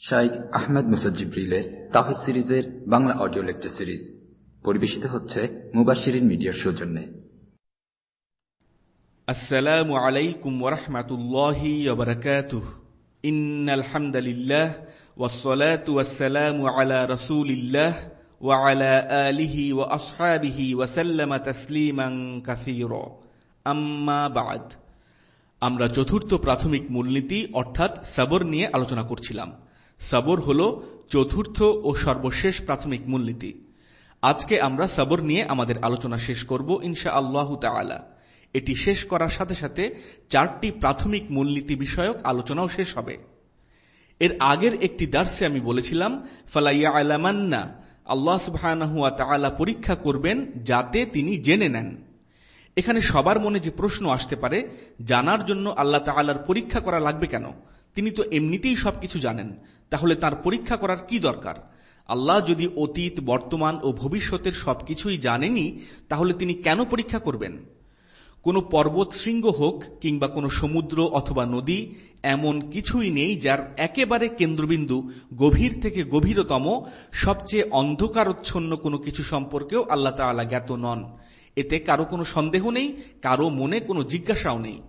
শাইখ আহমেদ মুসাজ্জিব্রিলের তাহিদ সিরিজের Bangla audio lecture series পরিবেশিত হচ্ছে মুবাশিরিন মিডিয়ার সৌজন্যে السلام عليكم ورحمة الله وبركاته إن الحمد لله والصلاة والسلام على رسول الله وعلى آله وأصحابه وسلم تسليما كثيرا أما بعد আমরা চতুর্থ প্রাথমিক মূলনীতি অর্থাৎ সাবর নিয়ে আলোচনা করছিলাম সাবর হল চতুর্থ ও সর্বশেষ প্রাথমিক মূলনীতি। আজকে আমরা সাবর নিয়ে আমাদের আলোচনা শেষ করব ইনশা আল্লাহ তালা এটি শেষ করার সাথে সাথে চারটি প্রাথমিক মূলনীতি বিষয়ক আলোচনাও শেষ হবে। এর আগের একটি দার্সে আমি বলেছিলাম ফালাইয়া আলামান্না আল্লাহ সুবাহ পরীক্ষা করবেন যাতে তিনি জেনে নেন। এখানে সবার মনে যে প্রশ্ন আসতে পারে, জানার জন্য আল্লাহ তালার পরীক্ষা করা লাগবে কেন? তিনি তো এমনিতেই সবকিছু জানেন। তাহলে তার পরীক্ষা করার কি দরকার? আল্লাহ যদি অতীত, বর্তমান ও ভবিষ্যতের সবকিছুই জানেনি তাহলে তিনি কেন পরীক্ষা করবেন? কোনো পর্বত শৃঙ্গ হোক কিংবা কোনো সমুদ্র অথবা নদী, এমন কিছুই নেই যার একেবারে কেন্দ্রবিন্দু গভীর থেকে গভীরতম, সবচেয়ে অন্ধকারচ্ছন্ন কোনো কিছু সম্পর্কেও আল্লাহ তালা জ্ঞাত নন। এতে কারও কোনো সন্দেহ নেই, কারও মনে কোনো জিজ্ঞাসাও নেই।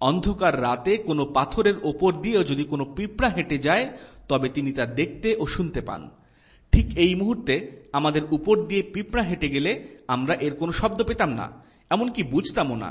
অন্ধকার রাতে কোনো পাথরের ওপর দিয়েও যদি কোনো পিঁপড়া হেঁটে যায়, তবে তিনি তা দেখতে ও শুনতে পান। ঠিক এই মুহূর্তে আমাদের উপর দিয়ে পিঁপড়া হেঁটে গেলে আমরা এর কোনো শব্দ পেতাম না, এমনকি বুঝতামও না।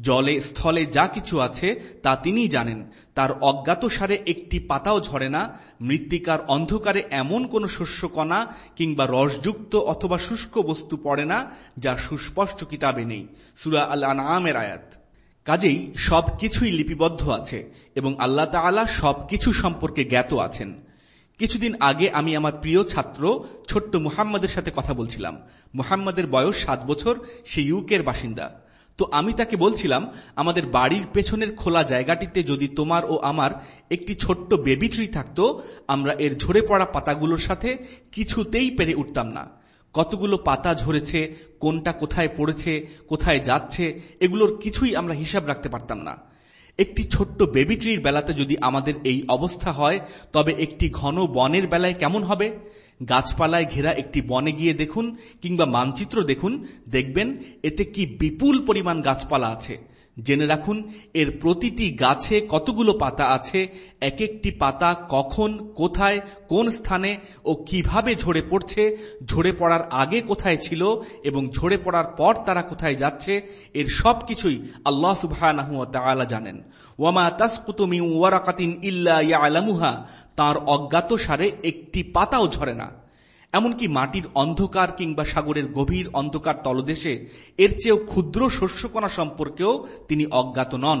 জলে, স্থলে যা কিছু আছে, তা তিনি জানেন। তার অজ্ঞাত সারে একটি পাতাও ঝরে না। মৃত্তিকার অন্ধকারে এমন কোন শস্যকণা কিংবা রসযুক্ত অথবা শুষ্ক বস্তু পড়ে না, যা সুস্পষ্ট কিতাবে নেই। সুরা আল আনামের আয়াত। কাজেই সব কিছুই লিপিবদ্ধ আছে এবং আল্লাহ তালা সব কিছু সম্পর্কে জ্ঞাত আছেন। কিছুদিন আগে আমি আমার প্রিয় ছাত্র, ছোট্ট মুহাম্মদের সাথে কথা বলছিলাম। মুহাম্মদের বয়স সাত বছর, সে ইউকের বাসিন্দা। তো আমি তাকে বলছিলাম, আমাদের বাড়ির পেছনের খোলা জায়গাটিতে যদি তোমার ও আমার একটি ছোট্ট বেবি ট্রি থাকত, আমরা এর ঝরে পড়া পাতাগুলোর সাথে কিছুতেই পেরে উঠতাম না। কতগুলো পাতা ঝরেছে, কোনটা কোথায় পড়েছে, কোথায় যাচ্ছে, এগুলোর কিছুই আমরা হিসাব রাখতে পারতাম না। একটি ছোট্ট বেবি ট্রির বেলাতে যদি আমাদের এই অবস্থা হয়, তবে একটি ঘন বনের বেলায় কেমন হবে? গাছপালায় ঘেরা একটি বনে গিয়ে দেখুন কিংবা মানচিত্র দেখুন, দেখবেন এতে কি বিপুল পরিমাণ গাছপালা আছে। জেনে রাখুন, এর প্রতিটি গাছে কতগুলো পাতা আছে এক একটি পাতা কখন, কোথায়, কোন স্থানে ও কীভাবে ঝরে পড়ছে, ঝরে পড়ার আগে কোথায় ছিল এবং ঝরে পড়ার পর তারা কোথায় যাচ্ছে, এর সব কিছুই আল্লাহ সুবাহ জানেন। ওয়ামা তাসকুতুমি ওয়ারাকাতিন ইল্লা ইয়ালামুহা, তার অজ্ঞাত সারে একটি পাতাও ঝরে না। এমনকি মাটির অন্ধকার কিংবা সাগরের গভীর অন্ধকার তলদেশে এর চেয়েও ক্ষুদ্র শস্যকণা সম্পর্কেও তিনি অজ্ঞাত নন।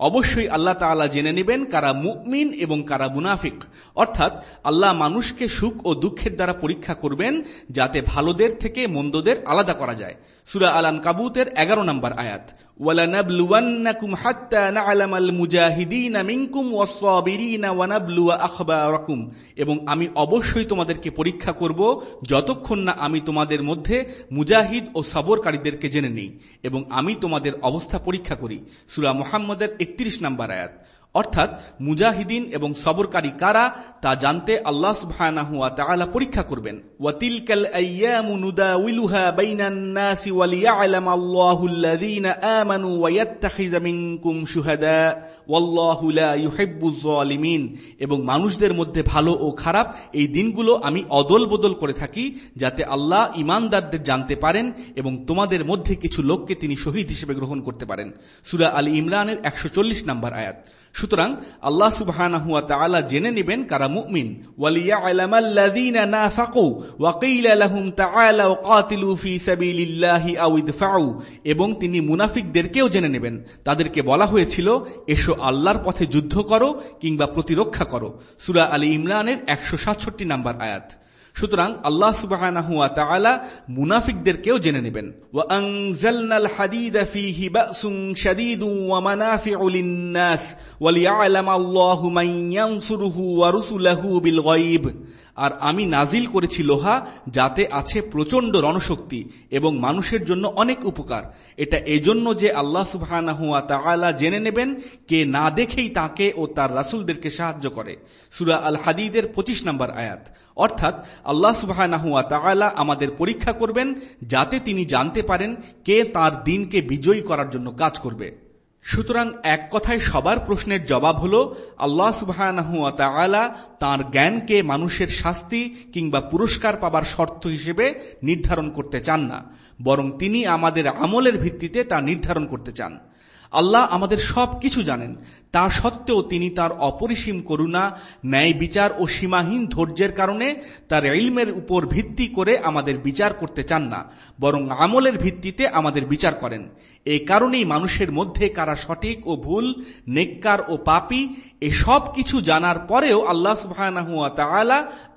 অবশ্যই আল্লাহ তাআলা জেনে নেবেন কারা মুমিন এবং কারা মুনাফিক অর্থাৎ আল্লাহ মানুষকে সুখ ও দুঃখের দ্বারা পরীক্ষা করবেন যাতে ভালোদের থেকে মন্দদের আলাদা করা যায় সুরা আলান কাবুতের এগারো নম্বর আয়াত ولنبلونكم حتى نعلم المجاهدين منكم والصابرين ونبلو أخباركم এবং আমি অবশ্যই তোমাদেরকে পরীক্ষা করব যতক্ষণ না আমি তোমাদের মধ্যে মুজাহিদ ও সবরকারীদেরকে জেনে নিই এবং আমি তোমাদের অবস্থা পরীক্ষা করি সুরা মোহাম্মদের একত্রিশ নম্বর আয়াত। অর্থাৎ মুজাহিদিন এবং সবরকারী কারা তা জানতে আল্লাহ ওয়া তাআলা পরীক্ষা করবেন। এবং মানুষদের মধ্যে ভালো ও খারাপ এই দিনগুলো আমি অদল বদল করে থাকি যাতে আল্লাহ ইমানদারদের জানতে পারেন এবং তোমাদের মধ্যে কিছু লোককে তিনি শহীদ হিসেবে গ্রহণ করতে পারেন। সূরা আলী ইমরানের 140 নম্বর আয়াত। সুতরাং আল্লাহ তাআলা জেনে নেবেন কারা মুমিন। ওয়ালিয়া'লামাল্লাযীনা নাফাকু ওয়া কিলা লাহুম তাআলাউ কাতিলু ফি সাবিলিল্লাহি আও ইদফাউ। এবং তিনি মুনাফিকদেরকেও জেনে নেবেন। তাদেরকে বলা হয়েছিল, এসো আল্লাহর পথে যুদ্ধ করো কিংবা প্রতিরক্ষা করো। সূরা আলী ইমরানের 167 নম্বর আয়াত। সুতরাং আল্লাহ সুবাহ মুনাফিকদেরকেও জেনে নেবেন। আর আমি নাজিল করেছি লোহা, যাতে আছে প্রচণ্ড রণশক্তি এবং মানুষের জন্য অনেক উপকার। এটা এজন্য যে আল্লাহ ওয়া জেনে নেবেন কে না দেখেই তাকে ও তার রাসূলদেরকে সাহায্য করে। সুরা আল হাদিদের 25 নম্বর আয়াত। অর্থাৎ আল্লাহ ওয়া আমাদের পরীক্ষা করবেন, যাতে তিনি জানতে পারেন কে তার দিনকে বিজয়ী করার জন্য কাজ করবে। সুতরাং এক কথায় সবার প্রশ্নের জবাব হল, আল্লাহ সুবাহ তাঁর জ্ঞানকে মানুষের শাস্তি কিংবা পুরস্কার পাবার শর্ত হিসেবে নির্ধারণ করতে চান না, বরং তিনি আমাদের আমলের ভিত্তিতে তা নির্ধারণ করতে চান। আল্লাহ আমাদের সব কিছু জানেন তা সত্ত্বেও তিনি তার অপরিসীম করুণা, ন্যায় বিচার ও সীমাহীন ধৈর্যের কারণে তার ইলমের উপর ভিত্তি করে আমাদের বিচার করতে চান না, বরং আমলের ভিত্তিতে আমাদের বিচার করেন। এ কারণেই মানুষের মধ্যে কারা সঠিক ও ভুল, নেককার ও পাপি এসব কিছু জানার পরেও আল্লাহ সুবাহ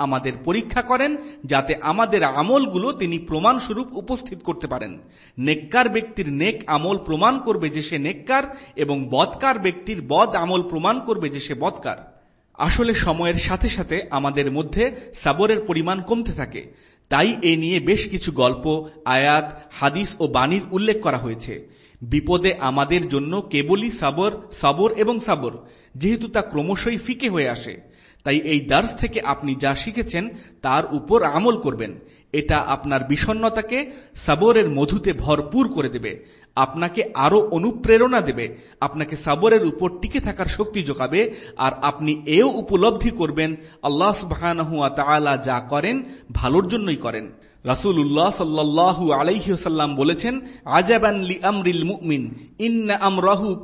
আমাদের পরীক্ষা করেন, যাতে আমাদের আমলগুলো তিনি প্রমাণস্বরূপ উপস্থিত করতে পারেন। নেককার ব্যক্তির নেক আমল প্রমাণ করবে যে সে নেককার এবং বদকার ব্যক্তির বদ আমল প্রমাণ করবে যে সে বদকার। আসলে সময়ের সাথে সাথে আমাদের মধ্যে সাবরের পরিমাণ কমতে থাকে। তাই এ নিয়ে বেশ কিছু গল্প, আয়াত, হাদিস ও বাণীর উল্লেখ করা হয়েছে। বিপদে আমাদের জন্য কেবলই সাবর সাবর এবং সাবর, যেহেতু তা ক্রমশই ফিকে হয়ে আসে। তাই এই দার্স থেকে আপনি যা শিখেছেন, তার উপর আমল করবেন। এটা আপনার বিষণ্নতাকে সাবরের মধুতে ভরপুর করে দেবে। আপনাকে আরও অনুপ্রেরণা দেবে, আপনাকে সাবরের উপর টিকে থাকার শক্তি যোগাবে, আর আপনি এও উপলব্ধি করবেন, আল্লাহ সুবাহ যা করেন, ভালোর জন্যই করেন। রাসুল্লাহ সাল্লাহু আলাইসাল্লাম বলেছেন, আজাবান আমরিল মুমিন, ইন্না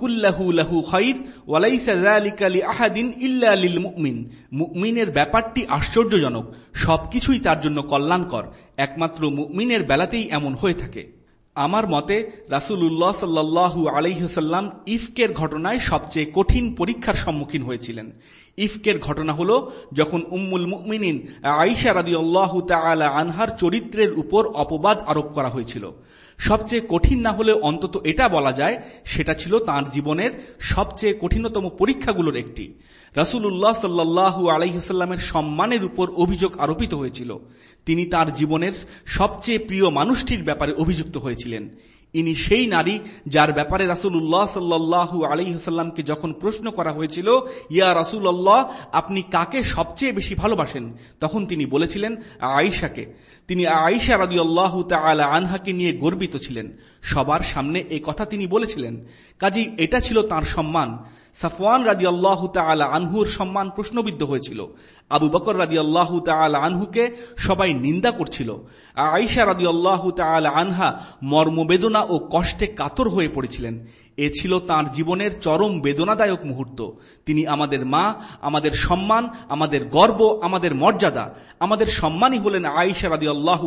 কুল্লাহু লাহু খাইর ওয়ালাইসা যালিকা লি আহাদিন ইল্লা লিল মুমিন। মুমিনের ব্যাপারটি আশ্চর্যজনক, সবকিছুই তার জন্য কল্যাণকর, একমাত্র মুমিনের বেলাতেই এমন হয়ে থাকে। আমার মতে রাসুল্লাহ সাল্লাহু আলাইহসাল্লাম ইফকের ঘটনায় সবচেয়ে কঠিন পরীক্ষার সম্মুখীন হয়েছিলেন। ইফকের ঘটনা হল যখন উম্মুল মুমিনিন আইসা রাদি আল্লাহ আনহার চরিত্রের উপর অপবাদ আরোপ করা হয়েছিল। সবচেয়ে কঠিন না হলে অন্তত এটা বলা যায়, সেটা ছিল তার জীবনের সবচেয়ে কঠিনতম পরীক্ষাগুলোর একটি। রাসুল্লাহ সাল্লাহু আলাইসাল্লামের সম্মানের উপর অভিযোগ আরোপিত হয়েছিল। তিনি তার জীবনের সবচেয়ে প্রিয় মানুষটির ব্যাপারে অভিযুক্ত হয়েছিলেন। ইনি সেই নারী যার ব্যাপারে রাসুল্লাহ সাল্লাহ আলিহাসাল্লামকে যখন প্রশ্ন করা হয়েছিল, ইয়া রাসুল্লাহ আপনি কাকে সবচেয়ে বেশি ভালোবাসেন? তখন তিনি বলেছিলেন, আয়েশাকে। তিনি আয়সা রাদি আল্লাহ তালা আনহাকে নিয়ে গর্বিত ছিলেন। সবার সামনে এই কথা তিনি বলেছিলেন। কাজেই এটা ছিল তার সম্মান। সাফওয়ান রাজি আল্লাহ তালা আনহুর সম্মান প্রশ্নবিদ্ধ হয়েছিল। আবু বকর রাজি আল্লাহ তালা আনহুকে সবাই নিন্দা করছিল। আইসা রাজি আল্লাহ তালা আনহা মর্মবেদনা ও কষ্টে কাতর হয়ে পড়েছিলেন। এ ছিল তার জীবনের চরম বেদনাদায়ক মুহূর্ত। তিনি আমাদের মা, আমাদের সম্মান, আমাদের গর্ব, আমাদের মর্যাদা, আমাদের সম্মানই হলেন আয়েশা রাদি আল্লাহ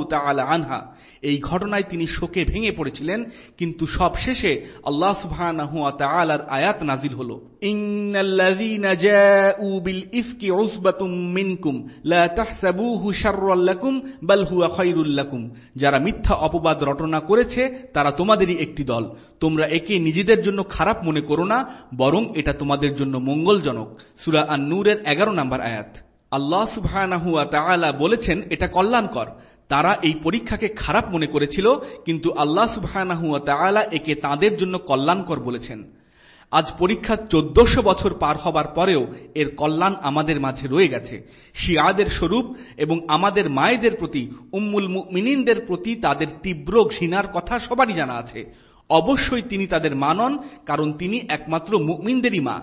আনহা। এই ঘটনায় তিনি শোকে ভেঙে পড়েছিলেন, কিন্তু সব শেষে আল্লাহ সুবাহ আয়াত নাজিল হল। যারা মিথ্যা অপবাদ রটনা করেছে, তারা তোমাদেরই একটি দল। তোমরা একে নিজেদের জন্য খারাপ মনে করো না, বরং এটা তোমাদের জন্য মঙ্গলজনক। সুরা আন নূরের এগারো নম্বর আয়াত। আল্লাহ সুবাহ বলেছেন, এটা কল্যাণকর। তারা এই পরীক্ষাকে খারাপ মনে করেছিল, কিন্তু আল্লাহ সুবাহ একে তাদের জন্য কল্যাণকর বলেছেন। আজ পরীক্ষা চোদ্দশো বছর পার হবার পরেও এর কল্যাণ আমাদের মাঝে রয়ে গেছে। শিয়াদের স্বরূপ এবং আমাদের মায়েদের প্রতি, উম্মুল মিনিনদের প্রতি তাদের তীব্র ঘৃণার কথা সবারই জানা আছে। অবশ্যই তিনি তাদের মানন কারণ তিনি একমাত্র মুমিনদেরই মা।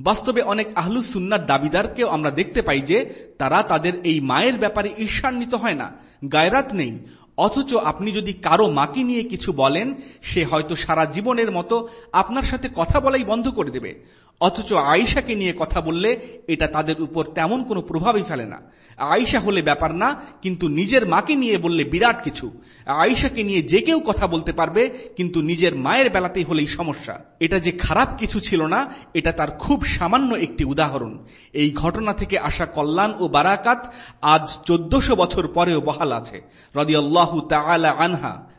বাস্তবে অনেক আহলু সুন্নার দাবিদারকেও আমরা দেখতে পাই যে তারা তাদের এই মায়ের ব্যাপারে ঈর্ষান্বিত হয় না, গায়রাত নেই। অথচ আপনি যদি কারও মাকে নিয়ে কিছু বলেন, সে হয়তো সারা জীবনের মতো আপনার সাথে কথা বলাই বন্ধ করে দেবে। অথচ আয়েশাকে নিয়ে কথা বললে এটা তাদের উপর তেমন কোনো প্রভাবই ফেলে না। আয়েশা হলে ব্যাপার না, কিন্তু নিজের মাকে নিয়ে বললে বিরাট কিছু। আয়েশাকে নিয়ে যে কেউ কথা বলতে পারবে, কিন্তু নিজের মায়ের বেলাতেই হলেই সমস্যা। এটা যে খারাপ কিছু ছিল না, এটা তার খুব সামান্য একটি উদাহরণ। এই ঘটনা থেকে আসা কল্যাণ ও বারাকাত আজ চোদ্দশো বছর পরেও বহাল আছে। রদিয়াল্লাহু তাআলা আনহা।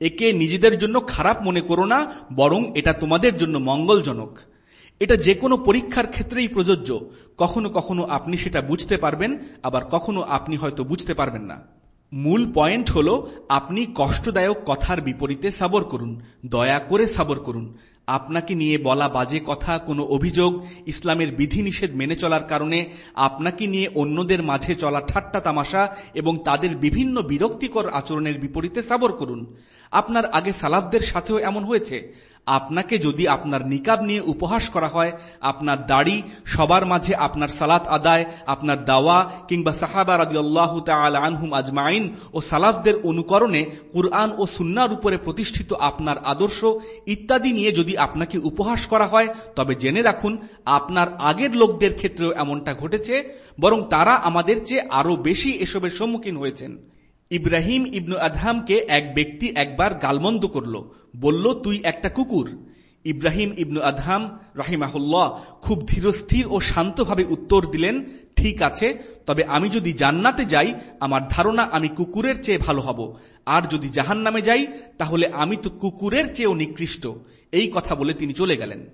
একে নিজেদের জন্য খারাপ মনে করো না, বরং এটা তোমাদের জন্য মঙ্গলজনক। এটা যে কোনো পরীক্ষার ক্ষেত্রেই প্রযোজ্য। কখনো কখনো আপনি সেটা বুঝতে পারবেন, আবার কখনো আপনি হয়তো বুঝতে পারবেন না। মূল পয়েন্ট হল, আপনি কষ্টদায়ক কথার বিপরীতে সাবর করুন, দয়া করে সাবর করুন। আপনাকে নিয়ে বলা বাজে কথা কোনো অভিযোগ ইসলামের বিধিনিষেধ মেনে চলার কারণে আপনাকে নিয়ে অন্যদের মাঝে চলা ঠাট্টা তামাশা এবং তাদের বিভিন্ন বিরক্তিকর আচরণের বিপরীতে সাবর করুন। আপনার আগে সালাফদের সাথেও এমন হয়েছে। আপনাকে যদি আপনার নিকাব নিয়ে উপহাস করা হয়, আপনার দাড়ি, সবার মাঝে আপনার সালাত আদায়, আপনার দাওয়া কিংবা সাহাবা রাজি আল্লাহ আনহুম আজমাইন ও সালাফদের অনুকরণে কুরআন ও সুন্নার উপরে প্রতিষ্ঠিত আপনার আদর্শ ইত্যাদি নিয়ে যদি আপনাকে উপহাস করা হয়, তবে জেনে রাখুন, আপনার আগের লোকদের ক্ষেত্রেও এমনটা ঘটেছে, বরং তারা আমাদের চেয়ে আরও বেশি এসবের সম্মুখীন হয়েছেন। ইব্রাহিম ইবনু আদহামকে এক ব্যক্তি একবার গালমন্দ করল, বলল, তুই একটা কুকুর। ইব্রাহিম ইবনু আদহাম, রাহিমাহুল্লাহ, খুব ধীরস্থির ও শান্তভাবে উত্তর দিলেন ঠিক আছে, তবে আমি যদি জান্নাতে যাই, আমার ধারণা আমি কুকুরের চেয়ে ভালো হব। আর যদি জাহান নামে যাই, তাহলে আমি তো কুকুরের চেয়েও নিকৃষ্ট। এই কথা বলে তিনি চলে গেলেন।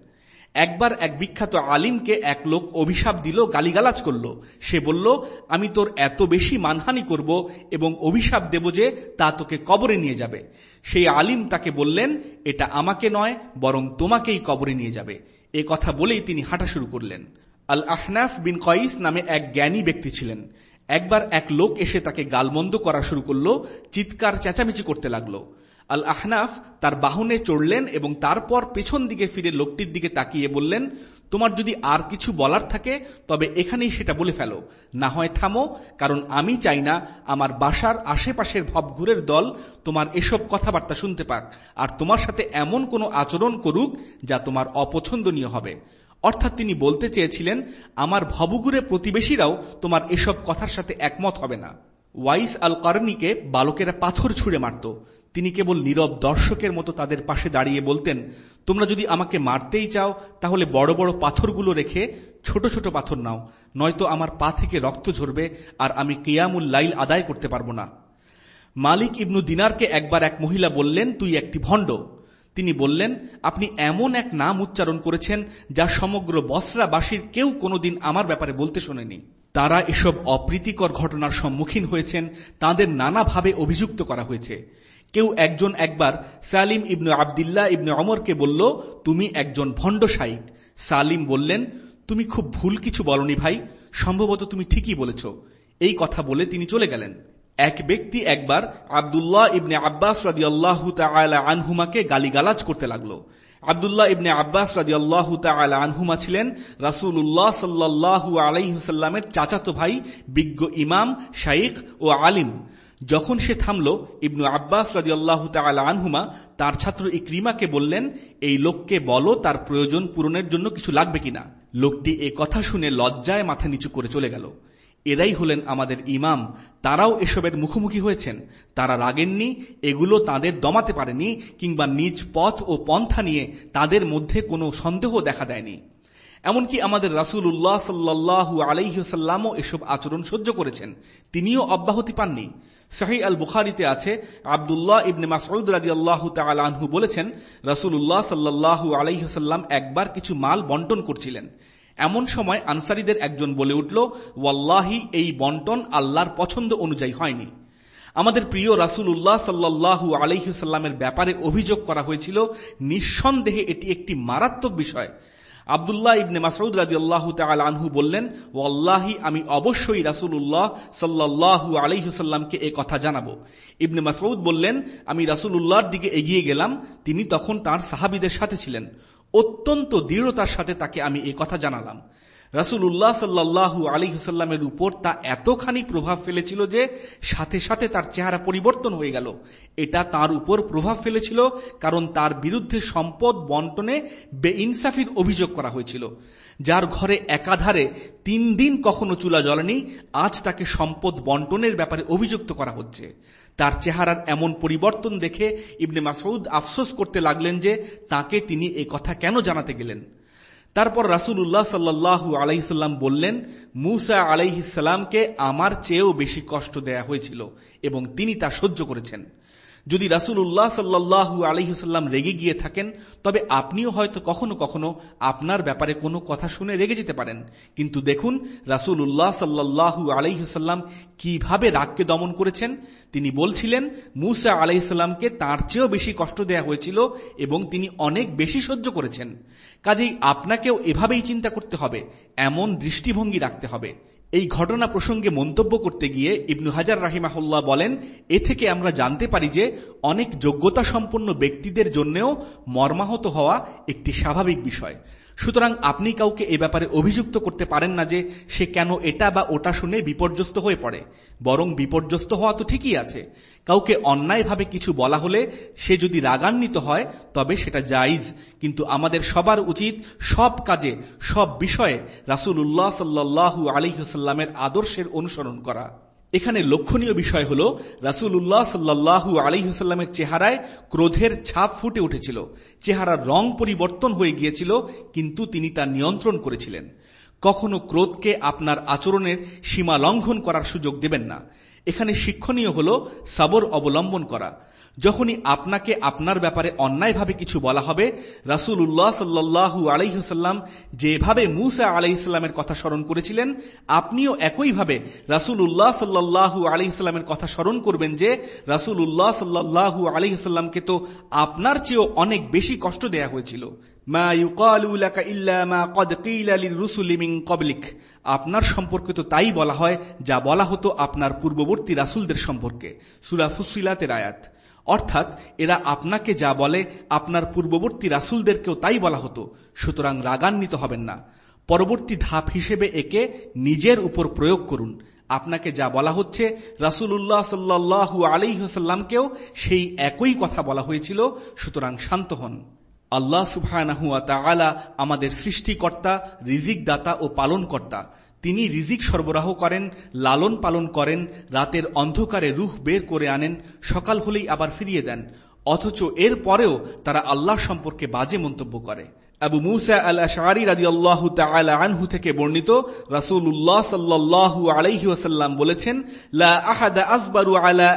একবার এক বিখ্যাত আলিমকে এক লোক অভিশাপ দিল, গালিগালাজ করল। সে বলল, আমি তোর এত বেশি মানহানি করব এবং অভিশাপ দেব যে তা তোকে কবরে নিয়ে যাবে। সেই আলিম তাকে বললেন, এটা আমাকে নয়, বরং তোমাকেই কবরে নিয়ে যাবে। এ কথা বলেই তিনি হাঁটা শুরু করলেন। আল আহনাফ বিন কয়েস নামে এক জ্ঞানী ব্যক্তি ছিলেন। একবার এক লোক এসে তাকে গালমন্দ করা শুরু করল, চিৎকার চেঁচামেচি করতে লাগল। আল আহনাফ তার বাহনে চড়লেন এবং তারপর পেছন দিকে ফিরে লোকটির দিকে তাকিয়ে বললেন, তোমার যদি আর কিছু বলার থাকে, তবে এখানেই সেটা বলে ফেলো। না হয় থামো, কারণ আমি চাই না আমার বাসার আশেপাশের ভবঘুরের দল তোমার এসব কথাবার্তা শুনতে পাক, আর তোমার সাথে এমন কোনো আচরণ করুক যা তোমার অপছন্দনীয় হবে। অর্থাৎ তিনি বলতে চেয়েছিলেন, আমার ভবগুরে প্রতিবেশীরাও তোমার এসব কথার সাথে একমত হবে না। ওয়াইস আল কারনিকে বালকেরা পাথর ছুঁড়ে মারত। তিনি কেবল নীরব দর্শকের মতো তাদের পাশে দাঁড়িয়ে বলতেন, তোমরা যদি আমাকে মারতেই চাও, তাহলে বড় বড় পাথরগুলো রেখে ছোট ছোট পাথর নাও, নয়তো আমার পা থেকে রক্ত ঝরবে আর আমি কিয়ামুল লাইল আদায় করতে পারব না। মালিক ইবনু দিনারকে একবার এক মহিলা বললেন, তুই একটি ভণ্ড। তিনি বললেন, আপনি এমন এক নাম উচ্চারণ করেছেন যা সমগ্র বসরাবাসীর কেউ কোনোদিন আমার ব্যাপারে বলতে শোনেনি। তারা এসব অপ্রীতিকর ঘটনার সম্মুখীন হয়েছেন, তাদের নানাভাবে অভিযুক্ত করা হয়েছে। কেউ একজন একবার সালিম ইবনু আবদুল্লাহ ইবনু অমরকে বলল, তুমি একজন ভণ্ড শাইক সালিম বললেন, তুমি খুব ভুল কিছু বলনি ভাই, সম্ভবত তুমি ঠিকই বলেছ। এই কথা বলে তিনি চলে গেলেন। এক ব্যক্তি একবার আবদুল্লাহ ইবনে আব্বাস রাজি আল্লাহ আনহুমাকে গালিগালাজ করতে লাগল। আবদুল্লাহ ইবনে আব্বাস রাজি আল্লাহ আনহুমা ছিলেন রাসুল উল্লাহ সাল্লাহু আলাইসাল্লামের চাচাতো ভাই, বিজ্ঞ ইমাম শাইক ও আলিম। যখন সে থামল, ইবনু আব্বাস রাজি আল্লাহ আনহুমা তার ছাত্র ইক্রিমাকে বললেন, এই লোককে বলো তার প্রয়োজন পূরণের জন্য কিছু লাগবে কিনা? লোকটি এ কথা শুনে লজ্জায় মাথা নিচু করে চলে গেল। এরাই হলেন আমাদের ইমাম। তারাও এসবের মুখোমুখি হয়েছেন। তারা রাগেননি, এগুলো তাদের দমাতে পারেনি, কিংবা নিজ পথ ও পন্থা নিয়ে তাদের মধ্যে কোনো সন্দেহ দেখা দেয়নি। এমনকি আমাদের রাসুল উল্লাহ সাল্লাহ আলাইসাল্লামও এসব আচরণ সহ্য করেছেন। তিনিও অব্যাহতি পাননি। শাহি আল বুখারিতে আছে, আবদুল্লাহ ইবনে মাসউদ রাজি আল্লাহ আনহু বলেছেন রাসুল উল্লাহ সাল্লাহ আলাইসাল্লাম একবার কিছু মাল বন্টন করছিলেন। এমন সময় আনসারিদের একজন বলে উঠল, ওয়াল্লাহি, এই বন্টন আল্লাহর পছন্দ অনুযায়ী হয়নি। আমাদের প্রিয় রাসুল উল্লাহ সাল্লাহ আলহিসাল্লামের ব্যাপারে অভিযোগ করা হয়েছিল, নিঃসন্দেহে এটি একটি মারাত্মক বিষয়। আবদুল্লাহ ইবনে মাসউদ রাজি আল্লাহ আনহু বললেন, ওয়াল্লাহি, আমি অবশ্যই রাসুল উল্লাহ সাল্লাহু আলহিহসাল্লামকে এ কথা জানাব। ইবনে মাসউদ বললেন, আমি রাসুল উল্লাহর দিকে এগিয়ে গেলাম, তিনি তখন তার সাহাবিদের সাথে ছিলেন। অত্যন্ত দৃঢ়তার সাথে তাকে আমি এ কথা জানালাম। রাসুল উল্লাহ সাল্লাহু আলী হুসাল্লামের উপর তা এতখানি প্রভাব ফেলেছিল যে সাথে সাথে তার চেহারা পরিবর্তন হয়ে গেল। এটা তার উপর প্রভাব ফেলেছিল কারণ তার বিরুদ্ধে সম্পদ বন্টনে বেইনসাফির অভিযোগ করা হয়েছিল। যার ঘরে একাধারে তিন দিন কখনো চুলা জ্বলেনি, আজ তাকে সম্পদ বন্টনের ব্যাপারে অভিযুক্ত করা হচ্ছে। তার চেহারার এমন পরিবর্তন দেখে ইবনে মাসউদ আফসোস করতে লাগলেন যে তাকে তিনি কথা কেন জানাতে গেলেন। তারপর রাসুল্লাহ সাল্লাহু আলাইসাল্লাম বললেন, মুসা আলাইহিসাল্লামকে আমার চেয়েও বেশি কষ্ট দেয়া হয়েছিল এবং তিনি তা সহ্য করেছেন। যদি রাসুল উল্লাহ সাল্লাহ আলহিহাল্লাম রেগে গিয়ে থাকেন, তবে আপনিও হয়তো কখনো কখনো আপনার ব্যাপারে কোনো কথা শুনে রেগে যেতে পারেন। কিন্তু দেখুন রাসুল উল্লাহ সাল্লাহু আলহিহাল্লাম কীভাবে রাগকে দমন করেছেন। তিনি বলছিলেন, মুসা আলাইসাল্লামকে তার চেয়েও বেশি কষ্ট দেয়া হয়েছিল এবং তিনি অনেক বেশি সহ্য করেছেন। কাজেই আপনাকেও এভাবেই চিন্তা করতে হবে, এমন দৃষ্টিভঙ্গি রাখতে হবে। এই ঘটনা প্রসঙ্গে মন্তব্য করতে গিয়ে ইবনু হাজার রাহিমাহুল্লাহ বলেন, এ থেকে আমরা জানতে পারি যে অনেক যোগ্যতা সম্পন্ন ব্যক্তিদের জন্যও মর্মাহত হওয়া একটি স্বাভাবিক বিষয়। সুতরাং আপনি কাউকে এ ব্যাপারে অভিযুক্ত করতে পারেন না যে সে কেন এটা বা ওটা শুনে বিপর্যস্ত হয়ে পড়ে। বরং বিপর্যস্ত হওয়া তো ঠিকই আছে। কাউকে অন্যায়ভাবে কিছু বলা হলে সে যদি রাগান্বিত হয়, তবে সেটা জাইজ কিন্তু আমাদের সবার উচিত সব কাজে, সব বিষয়ে রাসুল উল্লাহ সাল্লাহু আলিহাস্লামের আদর্শের অনুসরণ করা। এখানে লক্ষণীয় বিষয় হল রাসুল উল্লাহ সাল্লাহু আলিহাস্লামের চেহারায় ক্রোধের ছাপ ফুটে উঠেছিল। চেহারার রং পরিবর্তন হয়ে গিয়েছিল, কিন্তু তিনি তা নিয়ন্ত্রণ করেছিলেন। কখনো ক্রোধকে আপনার আচরণের সীমা লঙ্ঘন করার সুযোগ দেবেন না। এখানে শিক্ষণীয় হল, সাবর অবলম্বন করা। যখনই আপনাকে আপনার ব্যাপারে অন্যায়ভাবে কিছু বলা হবে রাসুল উল্লাহ সাল্লাহু আলাইসাল্লাম যেভাবে মুসা আলাইসাল্লামের কথা স্মরণ করেছিলেন, আপনিও একইভাবে রাসুল উল্লাহ সাল্লাহু আলাইসাল্লামের কথা স্মরণ করবেন যে রাসুল উল্লাহ সাল্লাহু আলাইসাল্লামকে তো আপনার চেয়েও অনেক বেশি কষ্ট দেয়া হয়েছিল। ইল্লা মিন ক্বাবলিক। আপনার সম্পর্কে তো তাই বলা হয়, যা বলা হতো আপনার পূর্ববর্তী রাসুলদের সম্পর্কে। সূরা ফুসিলাতের আয়াত। অর্থাৎ এরা আপনাকে যা বলে, আপনার পূর্ববর্তী রাসুলদেরকেও তাই বলা হতো, সুতরাং রাগান্বিত হবেন না। পরবর্তী ধাপ হিসেবে একে নিজের উপর প্রয়োগ করুন। আপনাকে যা বলা হচ্ছে রাসুল্লাহ সাল্লাহু আলিহাসাল্লামকেও সেই একই কথা বলা হয়েছিল, সুতরাং শান্ত হন। আল্লাহ সুবাহ আমাদের সৃষ্টিকর্তা রিজিক দাতা ও পালনকর্তা। তিনি রিজিক সরবরাহ করেন, লালন পালন করেন, রাতের অন্ধকারে রুহ বের করে আনেন, সকাল হলেই আবার ফিরিয়ে দেন। অথচ এর পরেও তারা আল্লাহ সম্পর্কে বাজে মন্তব্য করে। আবু মুসা আল আশারি রাজি আল্লাহ আনহু থেকে বর্ণিত রাসুল উল্লাহ সাল্লাহু আলাইহি ওয়াসাল্লাম বলেছেন, লা আসবারু আলা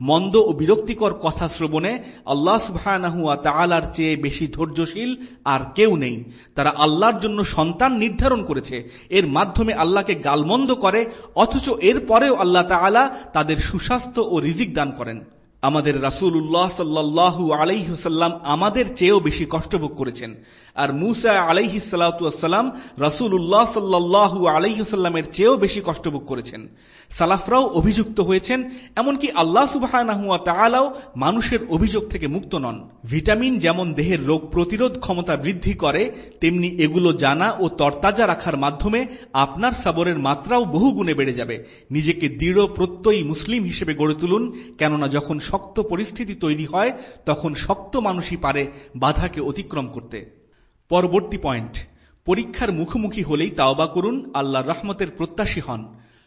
মন্দ ও বিরক্তিকর কথা শ্রবণে আল্লাহ সুবহানাহু ওয়া চেয়ে বেশি ধৈর্যশীল আর কেউ নেই। তারা আল্লাহর জন্য সন্তান নির্ধারণ করেছে। এর মাধ্যমে আল্লাহকে গালমন্দ করে, অথচ এরপরেও আল্লাহ তালা তাদের সুস্বাস্থ্য ও রিজিক দান করেন। আমাদের রাসুল উল্লাহ সাল্লাহু আলাইহসাল্লাম আমাদের চেয়েও বেশি কষ্টভোগ করেছেন। আর মুসা আলাইহি সাল্লাম রাসুল উল্লাহ সাল্লাহু আলাইহসাল্লামের চেয়েও বেশি কষ্টভোগ করেছেন। সালাফরাও অভিযুক্ত হয়েছেন, এমনকি আল্লাহ সুবাহ মানুষের অভিযোগ থেকে মুক্ত নন। ভিটামিন যেমন দেহের রোগ প্রতিরোধ ক্ষমতা বৃদ্ধি করে, তেমনি এগুলো জানা ও তরতাজা রাখার মাধ্যমে আপনার সাবরের মাত্রাও বহু গুণে বেড়ে যাবে। নিজেকে দৃঢ় প্রত্যয়ী মুসলিম হিসেবে গড়ে তুলুন, কেননা যখন শক্ত পরিস্থিতি তৈরি হয়, তখন শক্ত মানুষই পারে বাধাকে অতিক্রম করতে। পরবর্তী পয়েন্ট, পরীক্ষার মুখোমুখি হলেই তাওবা করুন আল্লাহ রহমতের প্রত্যাশী হন।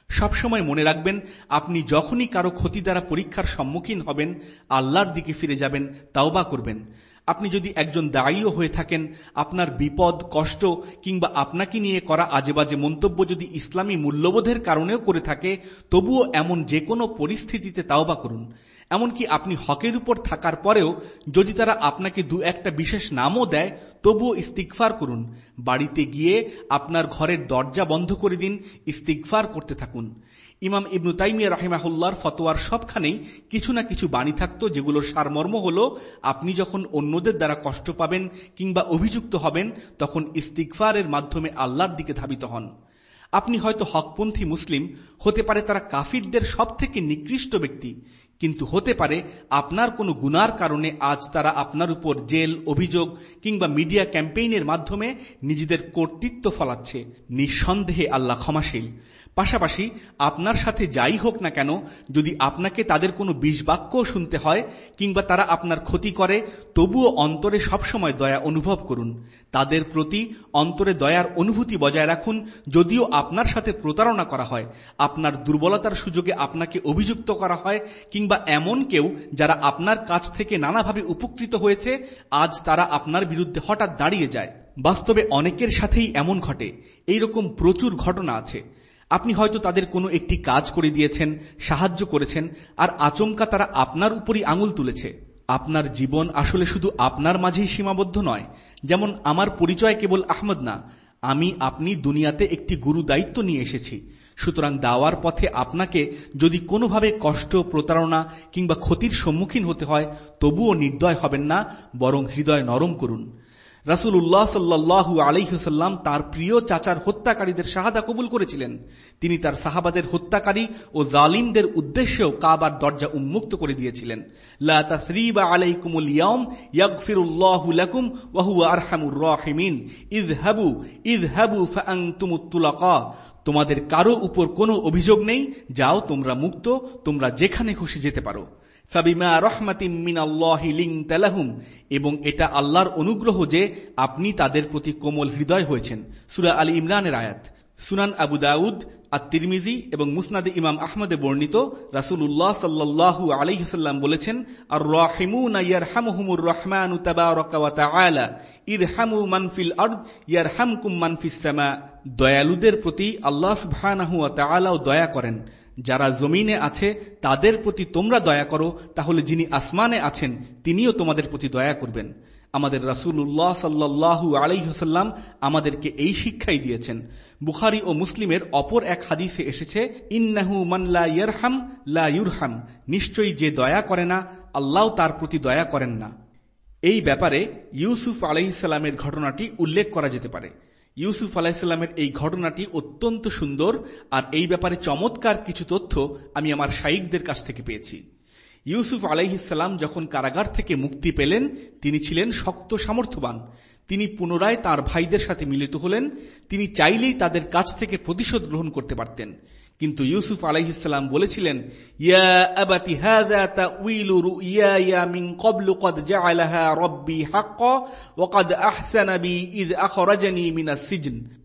সবসময় মনে রাখবেন, আপনি যখনই কারও ক্ষতি দ্বারা পরীক্ষার সম্মুখীন হবেন, আল্লাহর দিকে ফিরে যাবেন, তাওবা করবেন। আপনি যদি একজন দায়ীও হয়ে থাকেন, আপনার বিপদ, কষ্ট কিংবা আপনাকে নিয়ে করা আজেবাজে মন্তব্য যদি ইসলামী মূল্যবোধের কারণেও করে থাকে, তবুও এমন যে কোনো পরিস্থিতিতে তাওবা করুন। এমনকি আপনি হকের উপর থাকার পরেও যদি তারা আপনাকে দু একটা বিশেষ নামও দেয়, তবুও ইস্তিকফার করুন। বাড়িতে গিয়ে আপনার ঘরের দরজা বন্ধ করে দিন ইস্তিকফার করতে থাকুন। ইমাম ইবনু তাইমিয়া রাহিমাহুল্লার ফতোয়ার সবখানেই কিছু না কিছু বাণী থাকত, যেগুলোর সারমর্ম হল, আপনি যখন অন্যদের দ্বারা কষ্ট পাবেন কিংবা অভিযুক্ত হবেন, তখন ইস্তিকফারের মাধ্যমে আল্লাহর দিকে ধাবিত হন। আপনি হয়তো হকপন্থী মুসলিম, হতে পারে তারা কাফিরদের সব থেকে নিকৃষ্ট ব্যক্তি কিন্তু হতে পারে আপনার কোনো গুনার কারণে আজ তারা আপনার উপর জেল, অভিযোগ কিংবা মিডিয়া ক্যাম্পেইনের মাধ্যমে নিজেদের কর্তৃত্ব ফলাচ্ছে। নিঃসন্দেহে আল্লাহ ক্ষমাশীল। পাশাপাশি আপনার সাথে যাই হোক না কেন, যদি আপনাকে তাদের কোনো বিষ বাক্যও শুনতে হয় কিংবা তারা আপনার ক্ষতি করে, তবুও অন্তরে সবসময় দয়া অনুভব করুন। তাদের প্রতি অন্তরে দয়ার অনুভূতি বজায় রাখুন, যদিও আপনার সাথে প্রতারণা করা হয়, আপনার দুর্বলতার সুযোগে আপনাকে অভিযুক্ত করা হয় কিংবা এমন কেউ যারা আপনার কাছ থেকে নানাভাবে উপকৃত হয়েছে, আজ তারা আপনার বিরুদ্ধে হঠাৎ দাঁড়িয়ে যায়। বাস্তবে অনেকের সাথেই এমন ঘটে। এইরকম প্রচুর ঘটনা আছে। আপনি হয়তো তাদের কোনো একটি কাজ করে দিয়েছেন, সাহায্য করেছেন, আর আচমকা তারা আপনার উপরই আঙুল তুলেছে। আপনার জীবন আসলে শুধু আপনার মাঝেই সীমাবদ্ধ নয়, যেমন আমার পরিচয় কেবল আহমদ না, আমি আপনি দুনিয়াতে একটি গুরু দায়িত্ব নিয়ে এসেছি। সুতরাং দাওয়ার পথে আপনাকে যদি কোনোভাবে কষ্ট, প্রতারণা কিংবা ক্ষতির সম্মুখীন হতে হয়, তবুও নির্দয় হবেন না, বরং হৃদয় নরম করুন। রাসুল্লাহ সাল্লাহু আলহ্লাম তার প্রিয় চাচার হত্যাকারীদের শাহাদা কবুল করেছিলেন। তিনি তার সাহাবাদের হত্যাকারী ও জালিমদের উদ্দেশ্যেও কাবার দরজা উন্মুক্ত করে দিয়েছিলেন। তোমাদের কারও উপর কোনো অভিযোগ নেই, যাও তোমরা মুক্ত, তোমরা যেখানে খুশি যেতে পারো। এবং এটা আল্লাহর অনুগ্রহ যে আপনি তাদের প্রতি কোমল হৃদয় হয়েছেন। সুরা আলী ইমরানের আয়াত। সুনান আবু দাউদ আর তিরমিজি এবং মুসনাদে ইমাম আহমদে বর্ণিত রাসুল্লাহ সাল্লাহু আলহিসাল্লাম বলেছেন আর রাহিমুন ইয়ারহামুহুমুর রহমান ইরহামু মানফিল আর্দ, ইয়ারহামকুম মানফিস সামা। দয়ালুদের প্রতি আল্লাহ ওয়া দয়া করেন। যারা জমিনে আছে, তাদের প্রতি তোমরা দয়া করো, তাহলে যিনি আসমানে আছেন, তিনিও তোমাদের প্রতি দয়া করবেন। আমাদের রাসুল্লাহ সাল্লাহু আলাইহসাল্লাম আমাদেরকে এই শিক্ষাই দিয়েছেন। বুখারি ও মুসলিমের অপর এক হাদিসে এসেছে, ইন্নাহু মানলা ইয়ারহাম, লা ইউরহাম। নিশ্চয়ই যে দয়া করে না, আল্লাহ তার প্রতি দয়া করেন না। এই ব্যাপারে ইউসুফ আলাইসাল্লামের ঘটনাটি উল্লেখ করা যেতে পারে। ইউসুফ আলাহিসাল্লামের এই ঘটনাটি অত্যন্ত সুন্দর আর এই ব্যাপারে চমৎকার কিছু তথ্য আমি আমার শাইকদের কাছ থেকে পেয়েছি। ইউসুফ আলাইহিসাল্লাম যখন কারাগার থেকে মুক্তি পেলেন, তিনি ছিলেন শক্ত সামর্থ্যবান। তিনি পুনরায় তার ভাইদের সাথে মিলিত হলেন। তিনি চাইলেই তাদের কাছ থেকে প্রতিশোধ গ্রহণ করতে পারতেন। কিন্তু ইউসুফ আলাইহিসাল্লাম বলেছিলেন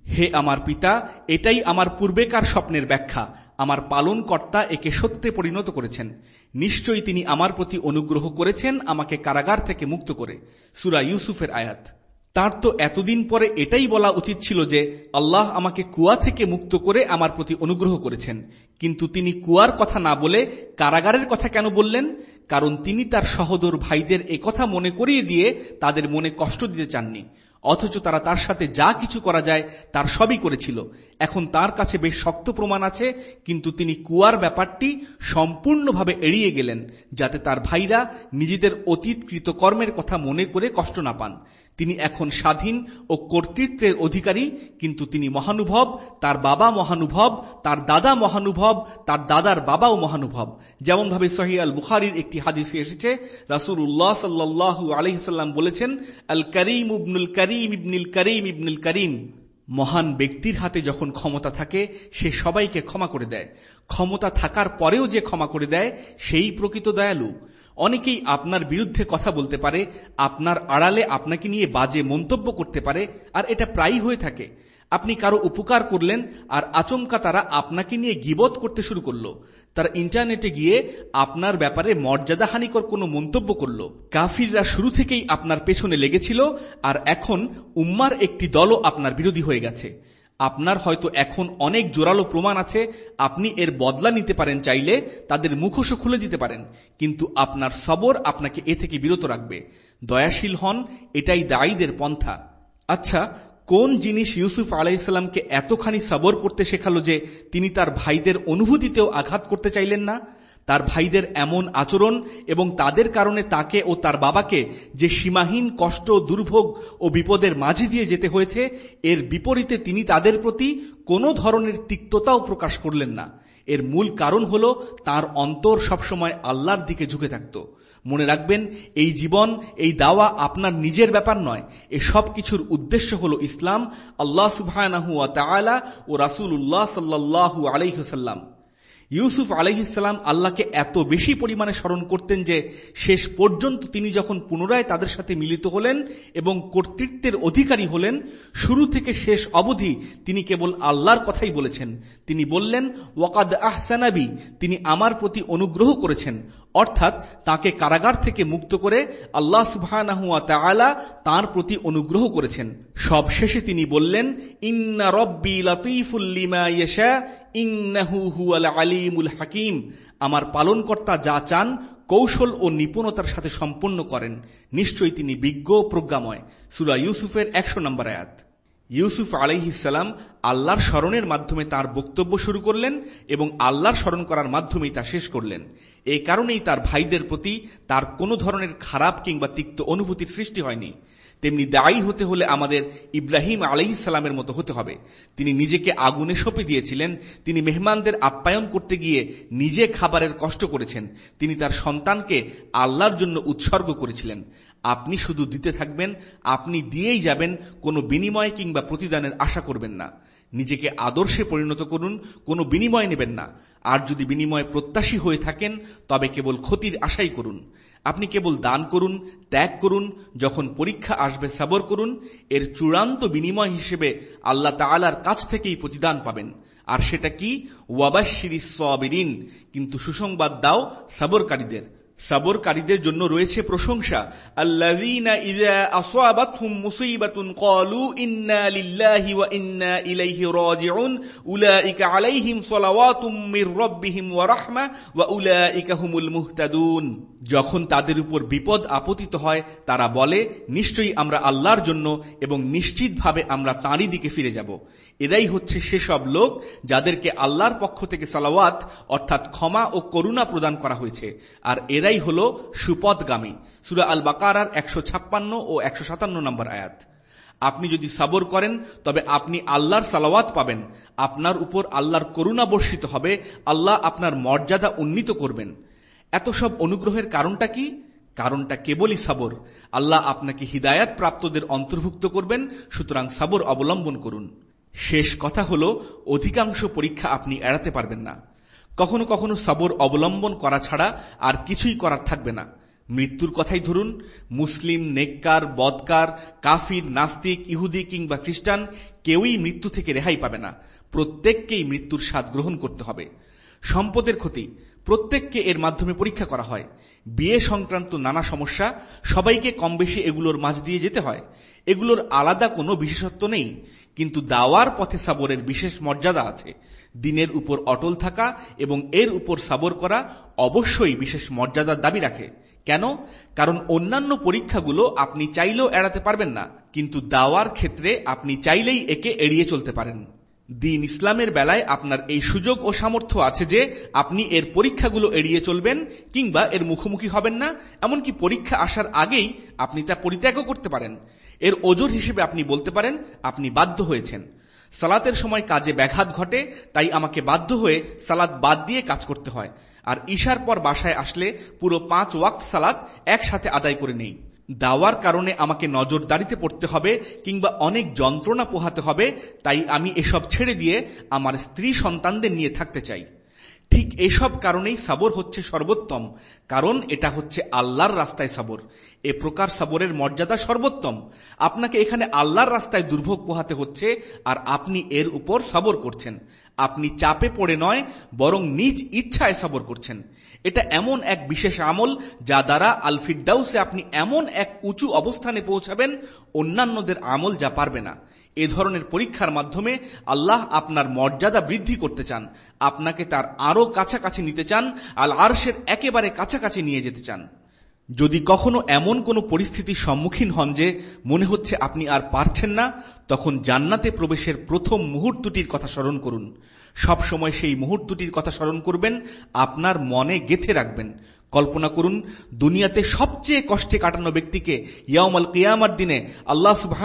হে আমার পিতা, এটাই আমার পূর্বেকার স্বপ্নের ব্যাখ্যা। আমার পালন কর্তা একে সত্যে পরিণত করেছেন। নিশ্চয়ই তিনি আমার প্রতি অনুগ্রহ করেছেন আমাকে কারাগার থেকে মুক্ত করে। সুরা ইউসুফের আয়াত। তার তো এতদিন পরে এটাই বলা উচিত ছিল যে, আল্লাহ আমাকে কুয়া থেকে মুক্ত করে আমার প্রতি অনুগ্রহ করেছেন। কিন্তু তিনি কুয়ার কথা না বলে কারাগারের কথা কেন বললেন? কারণ তিনি তার সহদর ভাইদের কথা মনে করিয়ে দিয়ে তাদের মনে কষ্ট দিতে চাননি। অথচ তারা তার সাথে যা কিছু করা যায়, তার সবই করেছিল। এখন তার কাছে বেশ শক্ত প্রমাণ আছে, কিন্তু তিনি কুয়ার ব্যাপারটি সম্পূর্ণভাবে এড়িয়ে গেলেন, যাতে তার ভাইরা নিজেদের অতীত কৃতকর্মের কথা মনে করে কষ্ট না পান। তিনি এখন স্বাধীন ও কর্তৃত্বের অধিকারী, কিন্তু তিনি মহানুভব, তার বাবা মহানুভব, তার দাদা মহানুভব, তার দাদার বাবাও মহানুভব। যেমনভাবে সহিয়াল বুখারির একটি হাদিসে এসেছে রাসুল উল্লাহ সাল্লাহ আলহিসাল্লাম বলেছেন আল করিম ইবনুল করিম ইবনুল করিম ইবনুল করিম। মহান ব্যক্তির হাতে যখন ক্ষমতা থাকে, সে সবাইকে ক্ষমা করে দেয়। ক্ষমতা থাকার পরেও যে ক্ষমা করে দেয়, সেই প্রকৃত দয়ালু। অনেকেই আপনার বিরুদ্ধে কথা বলতে পারে, আপনার আড়ালে আপনাকে নিয়ে বাজে মন্তব্য করতে পারে, আর এটা প্রায়ই হয়ে থাকে। আপনি কারও উপকার করলেন, আর আচমকা তারা আপনাকে নিয়ে গিবত করতে শুরু করল। তারা ইন্টারনেটে গিয়ে আপনার ব্যাপারে মর্যাদাহানিকর কোনো মন্তব্য করল। কাফিররা শুরু থেকেই আপনার পেছনে লেগেছিল, আর এখন উম্মার একটি দলও আপনার বিরোধী হয়ে গেছে। আপনার হয়তো এখন অনেক জোরালো প্রমাণ আছে, আপনি এর বদলা নিতে পারেন চাইলে, তাদের মুখোশও খুলে দিতে পারেন। কিন্তু আপনার সবর আপনাকে এ থেকে বিরত রাখবে। দয়াশীল হন, এটাই দায়ীদের পন্থা। আচ্ছা কোন জিনিস ইউসুফ আলাইসাল্লামকে এতখানি সবর করতে শেখালো যে তিনি তার ভাইদের অনুভূতিতেও আঘাত করতে চাইলেন না? তার ভাইদের এমন আচরণ এবং তাদের কারণে তাকে ও তার বাবাকে যে সীমাহীন কষ্ট, দুর্ভোগ ও বিপদের মাঝে দিয়ে যেতে হয়েছে, এর বিপরীতে তিনি তাদের প্রতি কোনো ধরনের তিক্ততাও প্রকাশ করলেন না। এর মূল কারণ হল তার অন্তর সবসময় আল্লাহর দিকে ঝুঁকে থাকত। মনে রাখবেন, এই জীবন, এই দাওয়া আপনার নিজের ব্যাপার নয়। এ সব কিছুর উদ্দেশ্য হল ইসলাম, আল্লাহ সুবাহ ও রাসুল উল্লাহ সাল্লাহ আলাইসাল্লাম ইউসুফ আলহিসাম আল্লাহকে এত বেশি পরিমাণে স্মরণ করতেন যে শেষ পর্যন্ত তিনি যখন পুনরায় তাদের সাথে মিলিত হলেন এবং কর্তৃত্বের অধিকারী হলেন, শুরু থেকে শেষ অবধি তিনি কেবল আল্লাহর কথাই বলেছেন। তিনি বললেন, ওয়াকাদ আহসানাবি তিনি আমার প্রতি অনুগ্রহ করেছেন। অর্থাৎ তাকে কারাগার থেকে মুক্ত করে আল্লাহ সুবাহ তার প্রতি অনুগ্রহ করেছেন। সব শেষে তিনি বললেন, ইন্না রব্বি লতিফুল্লিমা ইয়েশা, ইন্নাহু হুয়াল আলিমুল হাকিম। আমার পালনকর্তা যা চান কৌশল ও নিপুণতার সাথে সম্পন্ন করেন। নিশ্চয়ই তিনি বিজ্ঞ প্রজ্ঞাময়। সুরা ইউসুফের একশো নম্বর আয়াত। ইউসুফ আলাইহিসাল্লাম আল্লাহর স্মরণের মাধ্যমে তার বক্তব্য শুরু করলেন এবং আল্লাহর স্মরণ করার মাধ্যমেই তা শেষ করলেন। এই কারণেই তার ভাইদের প্রতি তার কোনো ধরনের খারাপ কিংবা তিক্ত অনুভূতির সৃষ্টি হয়নি। তেমনি দায়ী হতে হলে আমাদের ইব্রাহিম আলাইসালামের মতো হতে হবে। তিনি নিজেকে আগুনে সঁপে দিয়েছিলেন, তিনি মেহমানদের আপ্যায়ন করতে গিয়ে নিজে খাবারের কষ্ট করেছেন, তিনি তার সন্তানকে আল্লাহর জন্য উৎসর্গ করেছিলেন। আপনি শুধু দিতে থাকবেন, আপনি দিয়েই যাবেন, কোনো বিনিময় কিংবা প্রতিদানের আশা করবেন না। নিজেকে আদর্শে পরিণত করুন, কোনো বিনিময় নেবেন না। আর যদি বিনিময় প্রত্যাশী হয়ে থাকেন, তবে কেবল ক্ষতির আশাই করুন। আপনি কেবল দান করুন, ত্যাগ করুন, যখন পরীক্ষা আসবে সাবর করুন, এর চূড়ান্ত বিনিময় হিসেবে আল্লাহ তালার কাছ থেকেই প্রতিদান পাবেন। আর সেটা কি? ওয়াবাশিরি সবিরিন। কিন্তু সুসংবাদ দাও সাবরকারীদের। সাবরকারীদের জন্য রয়েছে প্রশংসা। লিল্লাহি মুহতাদুন। যখন তাদের উপর বিপদ আপতিত হয়, তারা বলে, নিশ্চয়ই আমরা আল্লাহর জন্য এবং নিশ্চিতভাবে আমরা তাঁরই দিকে ফিরে যাব। এরাই হচ্ছে সেসব লোক যাদেরকে আল্লাহর পক্ষ থেকে সালাওয়াত, অর্থাৎ ক্ষমা ও করুণা প্রদান করা হয়েছে। আর এরাই হল সুপদগামী। সুরা আল বাকারার একশো ছাপ্পান্ন ও একশো সাতান্ন নম্বর আয়াত। আপনি যদি সাবর করেন, তবে আপনি আল্লাহর সালাওয়াত পাবেন। আপনার উপর আল্লাহর করুণা বর্ষিত হবে, আল্লাহ আপনার মর্যাদা উন্নীত করবেন। এত সব অনুগ্রহের কারণটা কি? কারণটা কেবলই সাবর। আল্লাহ আপনাকে হিদায়াত প্রাপ্তদের অন্তর্ভুক্ত করবেন, সুতরাং সাবর অবলম্বন করুন। শেষ কথা হল, অধিকাংশ পরীক্ষা আপনি এড়াতে পারবেন না। কখনো কখনো সাবর অবলম্বন করা ছাড়া আর কিছুই করার থাকবে না। মৃত্যুর কথাই ধরুন, মুসলিম, নেককার, বদকার, কাফির, নাস্তিক, ইহুদি কিংবা খ্রিস্টান কেউই মৃত্যু থেকে রেহাই পাবে না। প্রত্যেককেই মৃত্যুর স্বাদ গ্রহণ করতে হবে। সম্পদের ক্ষতি, প্রত্যেককে এর মাধ্যমে পরীক্ষা করা হয়। বিয়ে সংক্রান্ত নানা সমস্যা, সবাইকে কম বেশি এগুলোর মাঝ দিয়ে যেতে হয়। এগুলোর আলাদা কোনো বিশেষত্ব নেই, কিন্তু দাওয়ার পথে সাবরের বিশেষ মর্যাদা আছে। দিনের উপর অটল থাকা এবং এর উপর সাবর করা অবশ্যই বিশেষ মর্যাদার দাবি রাখে। কেন? কারণ অন্যান্য পরীক্ষাগুলো আপনি চাইলেও এড়াতে পারবেন না, কিন্তু দাওয়ার ক্ষেত্রে আপনি চাইলেই একে এড়িয়ে চলতে পারেন। দিন ইসলামের বেলায় আপনার এই সুযোগ ও সামর্থ্য আছে যে আপনি এর পরীক্ষাগুলো এড়িয়ে চলবেন কিংবা এর মুখোমুখি হবেন না, এমনকি পরীক্ষা আসার আগেই আপনি তা পরিত্যাগও করতে পারেন। এর ওজোর হিসেবে আপনি বলতে পারেন, আপনি বাধ্য হয়েছেন। সালাতের সময় কাজে ব্যাঘাত ঘটে, তাই আমাকে বাধ্য হয়ে সালাদ বাদ দিয়ে কাজ করতে হয়। আর ঈশার পর বাসায় আসলে পুরো পাঁচ ওয়াক্ত সালাত একসাথে আদায় করে নেই। দাওয়ার কারণে আমাকে নজরদারিতে পড়তে হবে কিংবা অনেক যন্ত্রণা পোহাতে হবে, তাই আমি এসব ছেড়ে দিয়ে আমার স্ত্রী সন্তানদের নিয়ে থাকতে চাই। ঠিক এসব কারণেই সাবর হচ্ছে সর্বোত্তম, কারণ এটা হচ্ছে আল্লাহর রাস্তায় সাবর। এ প্রকার সাবরের মর্যাদা সর্বোত্তম। আপনাকে এখানে আল্লাহর রাস্তায় দুর্ভোগ পোহাতে হচ্ছে, আর আপনি এর উপর সাবর করছেন। আপনি চাপে পড়ে নয়, বরং নিজ ইচ্ছায় সবর করছেন। এটা এমন এক বিশেষ আমল, যা দ্বারা আলফিডাউসে আপনি এমন এক উঁচু অবস্থানে পৌঁছাবেন, অন্যান্যদের আমল যা পারবে না। এ ধরনের পরীক্ষার মাধ্যমে আল্লাহ আপনার মর্যাদা বৃদ্ধি করতে চান, আপনাকে তার আরও কাছাকাছি নিতে চান, আল আরশের একেবারে কাছাকাছি নিয়ে যেতে চান। যদি কখনো এমন কোনো পরিস্থিতির সম্মুখীন হন যে মনে হচ্ছে আপনি আর পারছেন না, তখন জান্নাতে প্রবেশের প্রথম মুহূর্তটির কথা স্মরণ করুন। সব সময় সেই মুহূর্তটির কথা স্মরণ করবেন, আপনার মনে গেথে রাখবেন। কল্পনা করুন, দুনিয়াতে সবচেয়ে কষ্টে কাটানো ব্যক্তিকে ইয়ামাল কিয়ামার দিনে আল্লাহ সুবাহ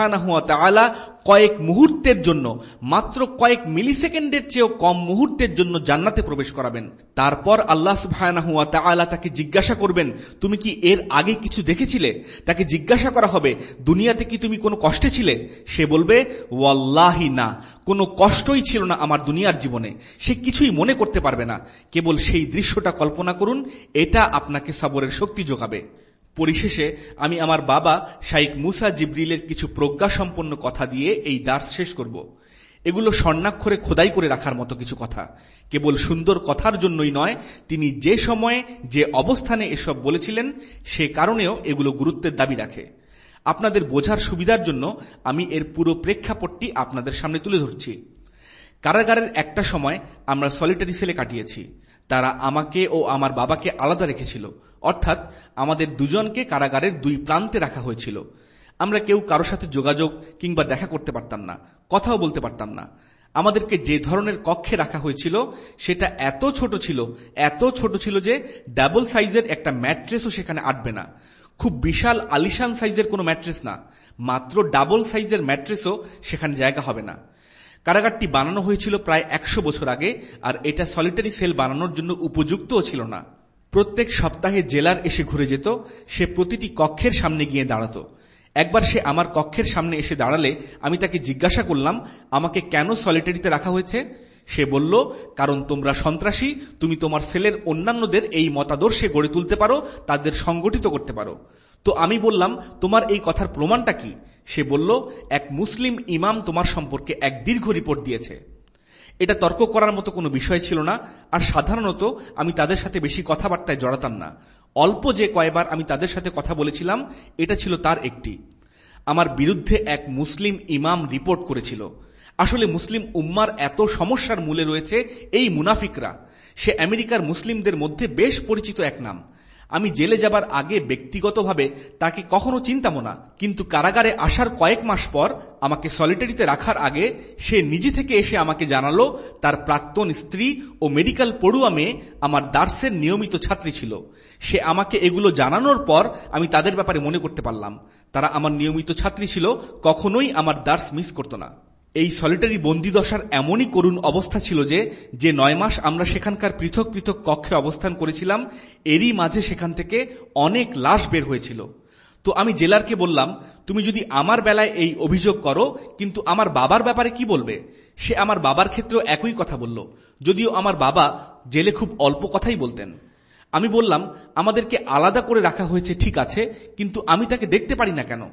কয়েক মুহূর্তের জন্য, মাত্র কয়েক মিলি সেকেন্ডের চেয়েও কম মুহূর্তের জন্য জান্নাতে প্রবেশ করাবেন। তারপর আল্লাহ সুবাহ তাকে জিজ্ঞাসা করবেন, তুমি কি এর আগে কিছু দেখেছিলে? তাকে জিজ্ঞাসা করা হবে, দুনিয়াতে কি তুমি কোনো কষ্টে ছিলে? সে বলবে, ওয়াল্লাহি না, কোনো কষ্টই ছিল না আমার দুনিয়ার জীবনে। সে কিছুই মনে করতে পারবে না। কেবল সেই দৃশ্যটা কল্পনা করুন, এটা আপনাকে সবরের শক্তি যোগাবে। পরিশেষে আমি আমার বাবা শাইক মুসা জিব্রিলের কিছু প্রজ্ঞা সম্পন্ন কথা দিয়ে এই দাস শেষ করব। এগুলো স্বর্ণাক্ষরে খোদাই করে রাখার মতো কিছু কথা। কেবল সুন্দর কথার জন্যই নয়, তিনি যে সময়ে যে অবস্থানে এসব বলেছিলেন, সে কারণেও এগুলো গুরুত্বের দাবি রাখে। আপনাদের বোঝার সুবিধার জন্য আমি এর পুরো প্রেক্ষাপটটি আপনাদের সামনে তুলে ধরছি। কারাগারের একটা সময় আমরা সলিটারি সেলে কাটিয়েছি। তারা আমাকে ও আমার বাবাকে আলাদা রেখেছিল। অর্থাৎ আমাদের দুজনকে কারাগারের দুই প্রান্তে রাখা হয়েছিল। আমরা কেউ কারও সাথে যোগাযোগ কিংবা দেখা করতে পারতাম না, কথাও বলতে পারতাম না। আমাদেরকে যে ধরনের কক্ষে রাখা হয়েছিল, সেটা এত ছোট ছিল, এত ছোট ছিল যে ডাবল সাইজের একটা ম্যাট্রেসও সেখানে আটবে না। খুব বিশাল আলিশান সাইজের কোনো ম্যাট্রেস না, মাত্র ডাবল সাইজের ম্যাট্রেসও সেখানে জায়গা হবে না। কারাগারটি বানানো হয়েছিল প্রায় একশো বছর আগে, আর এটা সলিটারি সেল বানানোর জন্য উপযুক্তও ছিল না। প্রত্যেক সপ্তাহে জেলার এসে ঘুরে যেত, সে প্রতিটি কক্ষের সামনে গিয়ে দাঁড়াত। একবার সে আমার কক্ষের সামনে এসে দাঁড়ালে আমি তাকে জিজ্ঞাসা করলাম, আমাকে কেন সলিটারিতে রাখা হয়েছে? সে বলল, কারণ তোমরা সন্ত্রাসী, তুমি তোমার সেলের অন্যান্যদের এই মতাদর্শে গড়ে তুলতে পারো, তাদের সংগঠিত করতে পারো। তো আমি বললাম, তোমার এই কথার প্রমাণটা কি? সে বলল, এক মুসলিম ইমাম তোমার সম্পর্কে এক দীর্ঘ রিপোর্ট দিয়েছে। এটা তর্ক করার মতো কোনো বিষয় ছিল না, আর সাধারণত আমি তাদের সাথে বেশি কথাবার্তায় জড়াতাম না। অল্প যে কয়বার আমি তাদের সাথে কথা বলেছিলাম, এটা ছিল তার একটি। আমার বিরুদ্ধে এক মুসলিম ইমাম রিপোর্ট করেছিল। আসলে মুসলিম উম্মার এত সমস্যার মূলে রয়েছে এই মুনাফিকরা। সে আমেরিকার মুসলিমদের মধ্যে বেশ পরিচিত এক নাম। আমি জেলে যাবার আগে ব্যক্তিগতভাবে তাকে কখনো চিন্তাম না, কিন্তু কারাগারে আসার কয়েক মাস পর আমাকে সলিটারিতে রাখার আগে সে নিজে থেকে এসে আমাকে জানালো, তার প্রাক্তন স্ত্রী ও মেডিকেল পড়ুয়া মেয়ে আমার দার্সের নিয়মিত ছাত্রী ছিল। সে আমাকে এগুলো জানানোর পর আমি তাদের ব্যাপারে মনে করতে পারলাম। তারা আমার নিয়মিত ছাত্রী ছিল, কখনোই আমার দার্স মিস করত না। এই সলিটারি বন্দিদশার এমনই করুণ অবস্থা ছিল যে যে নয় মাস আমরা সেখানকার পৃথক পৃথক কক্ষে অবস্থান করেছিলাম, এরই মাঝে সেখান থেকে অনেক লাশ বের হয়েছিল। তো আমি জেলারকে বললাম, তুমি যদি আমার বেলায় এই অভিযোগ করো, কিন্তু আমার বাবার ব্যাপারে কি বলবে? সে আমার বাবার ক্ষেত্রেও একই কথা বলল। যদিও আমার বাবা জেলে খুব অল্প কথাই বলতেন। আমি বললাম, আমাদেরকে আলাদা করে রাখা হয়েছে ঠিক আছে, কিন্তু আমি তাকে দেখতে পারি না কেন?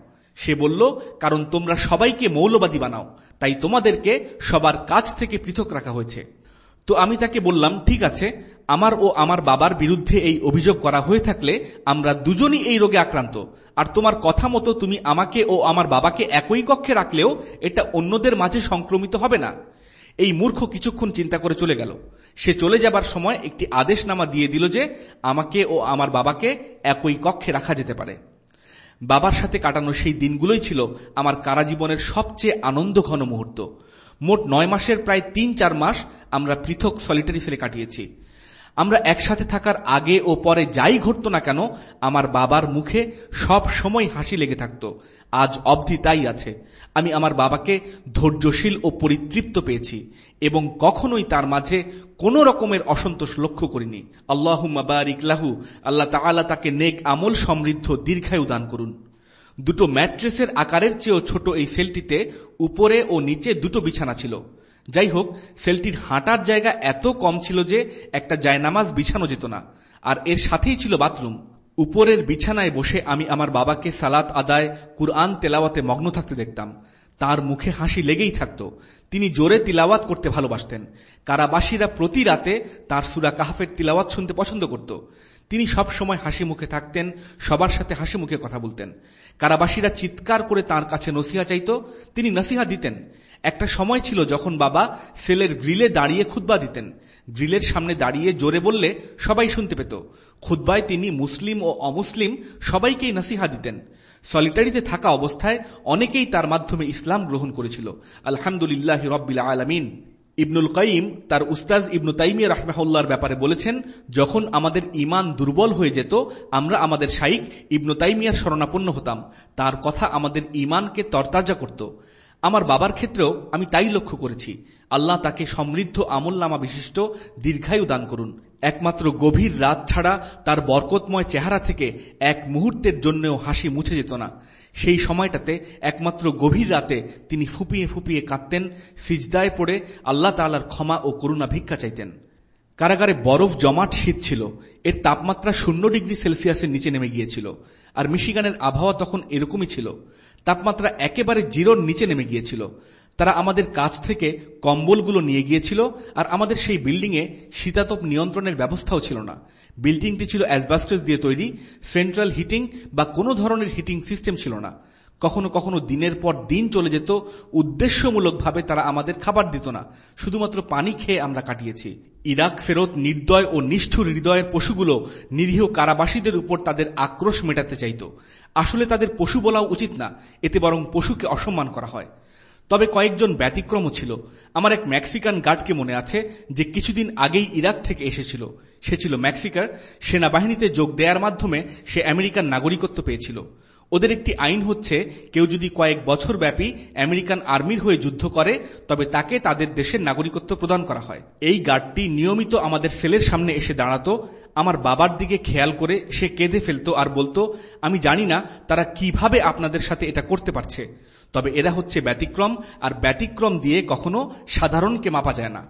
সে বলল, কারণ তোমরা সবাইকে মৌলবাদী বানাও। তাই তোমাদেরকে সবার কাছ থেকে পৃথক রাখা হয়েছে। তো আমি তাকে বললাম, ঠিক আছে, আমার ও আমার বাবার বিরুদ্ধে এই অভিযোগ করা হয়ে থাকলে আমরা দুজনই এই রোগে আক্রান্ত। আর তোমার কথা মতো তুমি আমাকে ও আমার বাবাকে একই কক্ষে রাখলেও এটা অন্যদের মাঝে সংক্রমিত হবে না। এই মূর্খ কিছুক্ষণ চিন্তা করে চলে গেল। সে চলে যাবার সময় একটি আদেশনামা দিয়ে দিল যে, আমাকে ও আমার বাবাকে একই কক্ষে রাখা যেতে পারে। বাবার সাথে কাটানো সেই দিনগুলোই ছিল আমার কারাজীবনের সবচেয়ে আনন্দ ঘন মুহূর্ত। মোট নয় মাসের প্রায় তিন চার মাস আমরা পৃথক সলিটারি সেলে কাটিয়েছি। আমরা একসাথে থাকার আগে ও পরে যাই ঘটত না কেন, আমার বাবার মুখে সব সময় হাসি লেগে থাকত। আজ অবধি তাই আছে। আমি আমার বাবাকে ধৈর্যশীল ও পরিতৃপ্ত পেয়েছি এবং কখনোই তার মাঝে কোন রকমের অসন্তোষ লক্ষ্য করিনি। আল্লাহ লাহু, আল্লাহ তালা তাকে নেক আমল সমৃদ্ধ দীর্ঘায়ু দান করুন। দুটো ম্যাট্রেসের আকারের চেয়েও ছোট এই সেলটিতে উপরে ও নিচে দুটো বিছানা ছিল। যাই হোক, সেলটির হাঁটার জায়গা এত কম ছিল যে একটা জায়নামাজ বিছানো যেত না, আর এর সাথেই ছিল বাথরুম। উপরের বিছানায় বসে আমি আমার বাবাকে সালাত আদায়, কুরআন তেলাওয়াতে মগ্ন থাকতে দেখতাম। তার মুখে হাসি লেগেই থাকত। তিনি জোরে তিলাওয়াত করতে ভালোবাসতেন। কারাবাসীরা প্রতি রাতে তার সুরা কাহাফের তিলাওয়াত শুনতে পছন্দ করত। তিনি সব সময় হাসি মুখে থাকতেন, সবার সাথে হাসি মুখে কথা বলতেন। কারাবাসীরা চিৎকার করে তার কাছে নসিহা চাইত। তিনি নসিহা দিতেন। একটা সময় ছিল যখন বাবা সেলের গ্রিলে দাঁড়িয়ে খুদ্া দিতেন। গ্রিলের সামনে দাঁড়িয়ে জোরে বললে সবাই শুনতে পেত। খুদ্বায় তিনি মুসলিম ও অমুসলিম সবাইকেই নাসিহা দিতেন। সলিটারিতে থাকা অবস্থায় অনেকেই তার মাধ্যমে ইসলাম গ্রহণ করেছিল। আলহামদুলিল্লাহ রব্বিল আলমিন। ইবনুল কাইম তার উস্তাজ ইবনু তাইমিয়া রাহমাহুল্লার ব্যাপারে বলেছেন, যখন আমাদের ইমান দুর্বল হয়ে যেত, আমরা আমাদের শাইক ইবনু তাইমিয়ার শরণাপন্ন হতাম। তার কথা আমাদের ইমানকে তরতাজা করত। আমার বাবার ক্ষেত্রেও আমি তাই লক্ষ্য করেছি। আল্লাহ তাকে সমৃদ্ধ আমল আমলনামা বিশিষ্ট, দীর্ঘায়ু দান করুন। একমাত্র গভীর রাত ছাড়া তার বরকতময় চেহারা থেকে এক মুহূর্তের জন্যও হাসি মুছে যেত না। সেই সময়টাতে একমাত্র গভীর রাতে তিনি ফুপিয়ে ফুপিয়ে কাঁদতেন, সিজদায় পড়ে আল্লাহ তালার ক্ষমা ও করুণা ভিক্ষা চাইতেন। কারাগারে বরফ জমাট শীত ছিল। এর তাপমাত্রা শূন্য ডিগ্রি সেলসিয়াসের নিচে নেমে গিয়েছিল। আর মিশিগানের আবহাওয়া তখন এরকমই ছিল। তাপমাত্রা একেবারে জিরোর নিচে নেমে গিয়েছিল। তারা আমাদের কাছ থেকে কম্বলগুলো নিয়ে গিয়েছিল, আর আমাদের সেই বিল্ডিংয়ে শীতাতপ নিয়ন্ত্রণের ব্যবস্থাও ছিল না। বিল্ডিংটি ছিল অ্যাসবাস্টাস দিয়ে তৈরি, সেন্ট্রাল হিটিং বা কোনো ধরনের হিটিং সিস্টেম ছিল না। কখনো কখনো দিনের পর দিন চলে যেত, উদ্দেশ্যমূলকভাবে তারা আমাদের খাবার দিত না। শুধুমাত্র পানি খেয়ে আমরা কাটিয়েছি। ইরাক ফেরত নির্দয় ও নিষ্ঠুর হৃদয়ের পশুগুলো নিরীহ কারাবাসীদের উপর তাদের আক্রোশ মেটাতে চাইত। আসলে তাদের পশু বলাও উচিত না, এতে বরং পশুকে অসম্মান করা হয়। তবে কয়েকজন ব্যতিক্রমও ছিল। আমার এক মেক্সিকান গার্ডকে মনে আছে যে কিছুদিন আগেই ইরাক থেকে এসেছিল। সে ছিল মেক্সিকার, সেনাবাহিনীতে যোগ দেওয়ার মাধ্যমে সে আমেরিকান নাগরিকত্ব পেয়েছিল। ওদের একটি আইন হচ্ছে, কেউ যদি কয়েক বছর ব্যাপী আমেরিকান আর্মির হয়ে যুদ্ধ করে, তবে তাকে তাদের দেশের নাগরিকত্ব প্রদান করা হয়। এই গার্ডটি নিয়মিত আমাদের সেলের সামনে এসে দাঁড়াতো, আমার বাবার দিকে খেয়াল করে সে কেঁদে ফেলত আর বলতো, আমি জানি না তারা কীভাবে আপনাদের সাথে এটা করতে পারছে। তবে এরা হচ্ছে ব্যতিক্রম, আর ব্যতিক্রম দিয়ে কখনো সাধারণকে মাপা যায় না।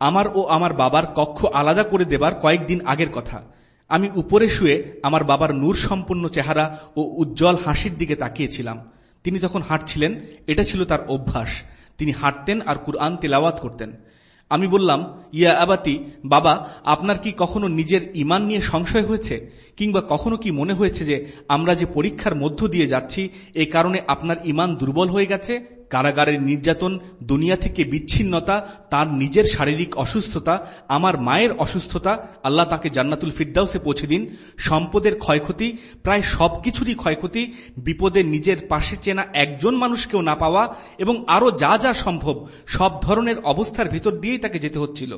আমার ও আমার বাবার কক্ষ আলাদা করে দেবার কয়েকদিন আগের কথা। আমি উপরে শুয়ে আমার বাবার নূর সম্পন্ন চেহারা ও উজ্জ্বল হাসির দিকে তাকিয়েছিলাম। তিনি তখন হাঁটছিলেন, এটা ছিল তার অভ্যাস। তিনি হাঁটতেন আর কুরআন তেলাওয়াত করতেন। আমি বললাম, ইয়া আবাতি, বাবা, আপনার কি কখনো নিজের ইমান নিয়ে সংশয় হয়েছে? কিংবা কখনো কি মনে হয়েছে যে আমরা যে পরীক্ষার মধ্য দিয়ে যাচ্ছি, এ কারণে আপনার ইমান দুর্বল হয়ে গেছে? কারাগারের নির্যাতন, দুনিয়া থেকে বিচ্ছিন্নতা, তার নিজের শারীরিক অসুস্থতা, আমার মায়ের অসুস্থতা, আল্লাহ তাকে জান্নাতুল ফিরদাউসে পৌঁছে দিন। সম্পদের ক্ষয়ক্ষতি, প্রায় সবকিছুরই ক্ষয়ক্ষতি, বিপদে নিজের পাশে চেনা একজন মানুষকেও না পাওয়া এবং আরও যা যা সম্ভব, সব ধরনের অবস্থার ভেতর দিয়েই তাকে যেতে হচ্ছিল।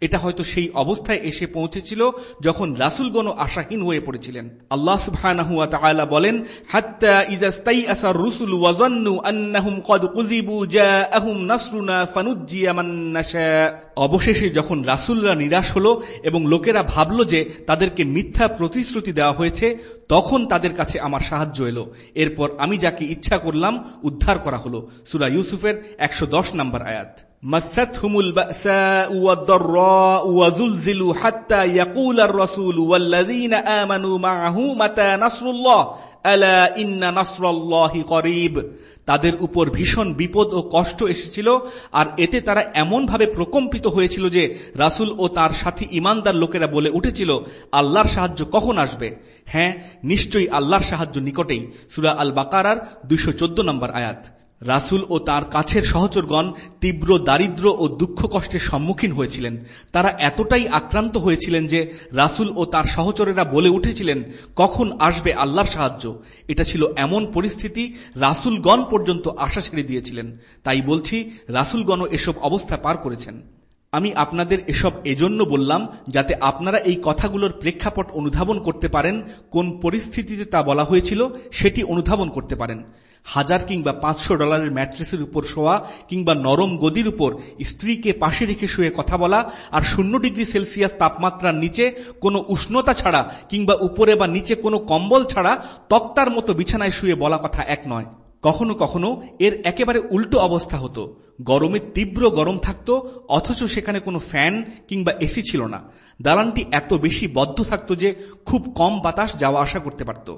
এটা হয়তো সেই অবস্থায় এসে পৌঁছেছিল যখন রাসুলগণ আশাহীন হয়ে পড়েছিলেন। আল্লাহ সুবহানাহু ওয়া তাআলা বলেন, হাত্তা ইযা স্তাইআসা রুসুল ওয়া যান্নু আন্নাহুম ক্বাদ কুযিবু জাআহুম নাসরুনা ফানুজ্জিয়া মান নাশা। অবশেষে যখন রাসূলরা নিরাশ হলো এবং লোকেরা ভাবল যে তাদেরকে মিথ্যা প্রতিশ্রুতি দেওয়া হয়েছে তখন তাদের কাছে আমার সাহায্য এলো এরপর আমি যাকে ইচ্ছা করলাম উদ্ধার করা হলো সূরা ইউসুফের 110 নম্বর আয়াত مستهم البأساء والضراء وزلزلوا حتى يقول الرسول والذين آمنوا معه متى نصر الله ألا إن نصر الله قريب তাদের উপর ভীষণ বিপদ ও কষ্ট এসেছিল, আর এতে তারা এমনভাবে প্রকম্পিত হয়েছিল যে রাসুল ও তার সাথী ইমানদার লোকেরা বলে উঠেছিল, আল্লাহর সাহায্য কখন আসবে? হ্যাঁ নিশ্চয়ই আল্লাহর সাহায্য নিকটেই। সুরা আল বাকারার দুইশো চোদ্দ নম্বর আয়াত। রাসুল ও তার কাছের সহচরগণ তীব্র, দারিদ্র ও দুঃখ কষ্টের সম্মুখীন হয়েছিলেন। তারা এতটাই আক্রান্ত হয়েছিলেন যে রাসুল ও তার সহচরেরা বলে উঠেছিলেন, কখন আসবে আল্লাহর সাহায্য? এটা ছিল এমন পরিস্থিতি রাসুলগণ পর্যন্ত আশা ছেড়ে দিয়েছিলেন। তাই বলছি, রাসুলগণও এসব অবস্থা পার করেছেন। আমি আপনাদের এসব এজন্য বললাম যাতে আপনারা এই কথাগুলোর প্রেক্ষাপট অনুধাবন করতে পারেন, কোন পরিস্থিতিতে তা বলা হয়েছিল সেটি অনুধাবন করতে পারেন। হাজার কিংবা পাঁচশো ডলারের ম্যাট্রেসের উপর শোয়া কিংবা নরম গদির উপর স্ত্রীকে পাশে রেখে শুয়ে কথা বলা আর শূন্য ডিগ্রি সেলসিয়াস তাপমাত্রার নিচে কোনো উষ্ণতা ছাড়া কিংবা উপরে বা নিচে কোনো কম্বল ছাড়া তক্তার মতো বিছানায় শুয়ে বলা কথা এক নয়। কখনো কখনো এর একেবারে উল্টো অবস্থা হতো। গরমে তীব্র গরম থাকত, অথচ সেখানে কোনো ফ্যান কিংবা এসি ছিল না। দালানটি এত বেশি বদ্ধ থাকত যে খুব কম বাতাস যাওয়া আসা করতে পারত।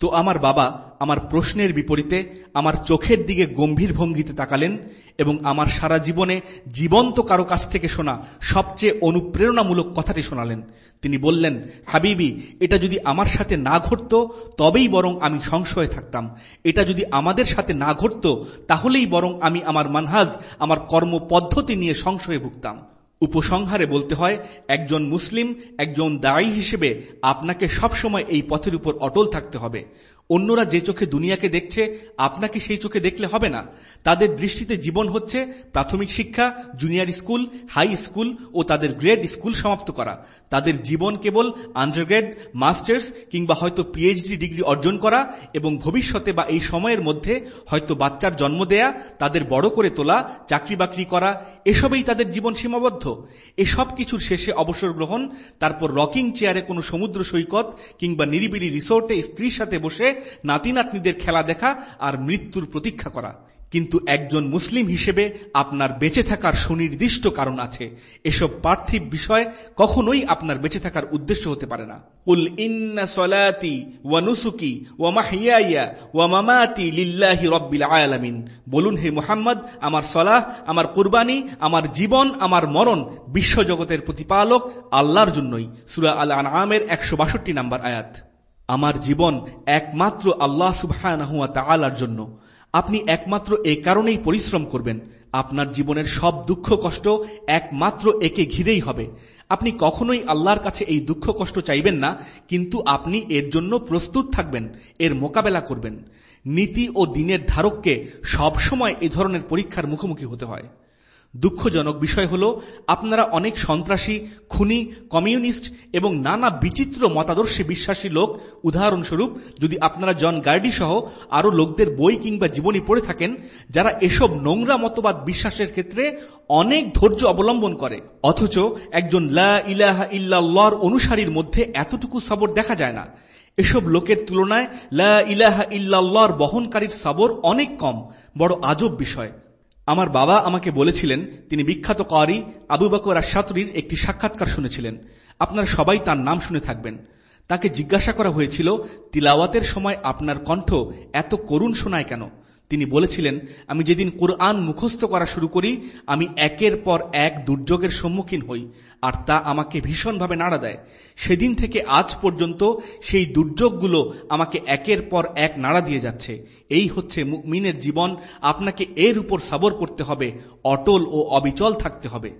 তো আমার বাবা আমার প্রশ্নের বিপরীতে আমার চোখের দিকে গম্ভীর ভঙ্গিতে তাকালেন এবং আমার সারা জীবনে জীবন্ত কারও কাছ থেকে শোনা সবচেয়ে অনুপ্রেরণামূলক কথাটি শোনালেন। তিনি বললেন, হাবিবি, এটা যদি আমার সাথে না ঘটত, তবেই বরং আমি সংশয়ে থাকতাম। এটা যদি আমাদের সাথে না ঘটত, তাহলেই বরং আমি আমার মানহাজ, আমার কর্মপদ্ধতি নিয়ে সংশয়ে ভুগতাম। উপসংহারে বলতে হয়, একজন মুসলিম একজন দায়ী হিসেবে আপনাকে সবসময় এই পথের উপর অটল থাকতে হবে। অন্যরা যে চোখে দুনিয়াকে দেখছে, আপনাকে সেই চোখে দেখলে হবে না। তাদের দৃষ্টিতে জীবন হচ্ছে প্রাথমিক শিক্ষা জুনিয়র স্কুল হাই স্কুল ও তাদের গ্রেড স্কুল সমাপ্ত করা। তাদের জীবন কেবল আন্ডারগ্রেড মাস্টার্স কিংবা হয়তো পিএইচডি ডিগ্রি অর্জন করা এবং ভবিষ্যতে বা এই সময়ের মধ্যে হয়তো বাচ্চার জন্ম দেয়া, তাদের বড় করে তোলা, চাকরি বাকরি করা, এসবেই তাদের জীবন সীমাবদ্ধ। এসব কিছুর শেষে অবসর গ্রহণ, তারপর রকিং চেয়ারে কোনো সমুদ্র সৈকত কিংবা নিরিবিলি রিসোর্টে স্ত্রীর সাথে বসে নাতি নাতনিদের খেলা দেখা আর মৃত্যুর প্রতীক্ষা করা। কিন্তু একজন মুসলিম হিসেবে আপনার বেঁচে থাকার সুনির্দিষ্ট কারণ আছে। এসব পার্থিব বিষয় কখনোই আপনার বেঁচে থাকার উদ্দেশ্য হতে পারে না। উল ইন্না সলাতি ওয়া নুসুকি ওয়া মাহিয়াইয়া ওয়া মামাতি লিল্লাহি রব্বিল আলামিন। বলুন হে মুহাম্মদ, আমার সলাহ, আমার কুরবানি, আমার জীবন, আমার মরণ বিশ্বজগতের প্রতিপালক আল্লাহর জন্যই। সূরা আল আনআমের 162 নম্বর আয়াত। আমার জীবন একমাত্র আল্লাহ সুবহানাহুয়া তাআলার জন্য। আপনি একমাত্র এ কারণেই পরিশ্রম করবেন। আপনার জীবনের সব দুঃখ কষ্ট একমাত্র একে ঘিরেই হবে। আপনি কখনোই আল্লাহর কাছে এই দুঃখ কষ্ট চাইবেন না, কিন্তু আপনি এর জন্য প্রস্তুত থাকবেন, এর মোকাবেলা করবেন। নীতি ও দিনের ধারককে সবসময় এ ধরনের পরীক্ষার মুখোমুখি হতে হয়। দুঃখজনক বিষয় হল, আপনারা অনেক সন্ত্রাসী, খুনি, কমিউনিস্ট এবং নানা বিচিত্র মতাদর্শে বিশ্বাসী লোক। উদাহরণস্বরূপ, যদি আপনারা জন গার্ডি সহ আরও লোকদের বই কিংবা জীবনী পড়ে থাকেন, যারা এসব নোংরা মতবাদ বিশ্বাসের ক্ষেত্রে অনেক ধৈর্য অবলম্বন করে। অথচ একজন লা ইলাহা অনুসারীর মধ্যে এতটুকু সবর দেখা যায় না। এসব লোকের তুলনায় লা ইলাহা ইল্লাহর বহনকারীর সবর অনেক কম, বড় আজব বিষয়। আমার বাবা আমাকে বলেছিলেন, তিনি বিখ্যাত কারি আবু বকর আশাতরির একটি সাক্ষাৎকার শুনেছিলেন। আপনারা সবাই তার নাম শুনে থাকবেন। তাকে জিজ্ঞাসা করা হয়েছিল, তিলাওয়াতের সময় আপনার কণ্ঠ এত করুণ শোনায় কেন? তিনি বলেছিলেন, আমি যেদিন কোরআন মুখস্থ করা শুরু করি, আমি একের পর এক দুর্যোগের সম্মুখীন হই, আর তা আমাকে ভীষণভাবে নাড়া দেয়। সেদিন থেকে আজ পর্যন্ত সেই দুর্যোগগুলো আমাকে একের পর এক নাড়া দিয়ে যাচ্ছে। এই হচ্ছে মিনের জীবন। আপনাকে এর উপর সাবর করতে হবে, অটল ও অবিচল থাকতে হবে।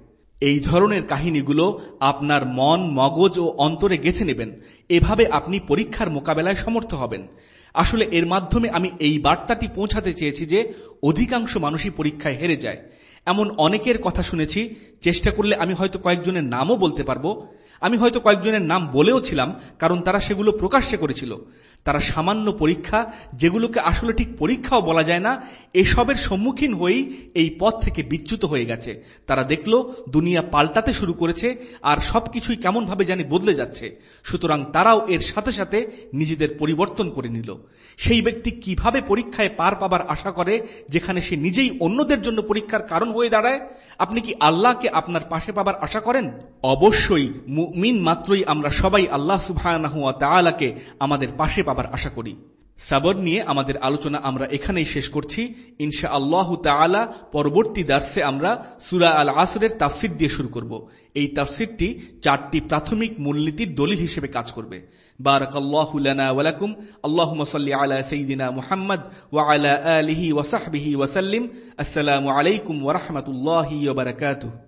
এই ধরনের কাহিনীগুলো আপনার মন, মগজ ও অন্তরে গেথে নেবেন। এভাবে আপনি পরীক্ষার মোকাবেলায় সমর্থ হবেন। আসলে এর মাধ্যমে আমি এই বার্তাটি পৌঁছাতে চেয়েছি যে অধিকাংশ মানুষই পরীক্ষায় হেরে যায়। এমন অনেকের কথা শুনেছি, চেষ্টা করলে আমি হয়তো কয়েকজনের নামও বলতে পারব। আমি হয়তো কয়েকজনের নাম বলেও ছিলাম, কারণ তারা সেগুলো প্রকাশ্যে করেছিল। তারা সামান্য পরীক্ষা, যেগুলোকে আসলে ঠিক পরীক্ষাও বলা যায় না, এসবের সম্মুখীন হয়েই এই পথ থেকে বিচ্যুত হয়ে গেছে। তারা দেখল, দুনিয়া পাল্টাতে শুরু করেছে, আর সবকিছুই কেমনভাবে জানি বদলে যাচ্ছে। সুতরাং তারাও এর সাথে সাথে নিজেদের পরিবর্তন করে নিল। সেই ব্যক্তি কীভাবে পরীক্ষায় পার পাবার আশা করে, যেখানে সে নিজেই অন্যদের জন্য পরীক্ষার কারণ হয়ে দাঁড়ায়? আপনি কি আল্লাহকে আপনার পাশে পাবার আশা করেন? অবশ্যই মিন মাত্রই আমরা সবাই আল্লাহ সুবাহ আমাদের পাশে পাবার আশা করি। সাবর নিয়ে আমাদের আলোচনা আমরা এখানেই শেষ করছি। ইনশা আল্লাহ তালা পরবর্তী দার্সে আমরা সুরা আল আসরের তাফসির দিয়ে শুরু করব। এই তাফসিরটি চারটি প্রাথমিক মূলনীতির দলিল হিসেবে কাজ করবে। বারাকাল্লাহু লানা ওয়ালাকুম আল্লাহুম্মা সাল্লি আলা সাইয়্যিদিনা মুহাম্মদ ওয়া আলা আলিহি ওয়া সাহবিহি ওয়া আসসালামু আলাইকুম ওয়া রাহমাতুল্লাহি ওয়া বারাকাতুহু।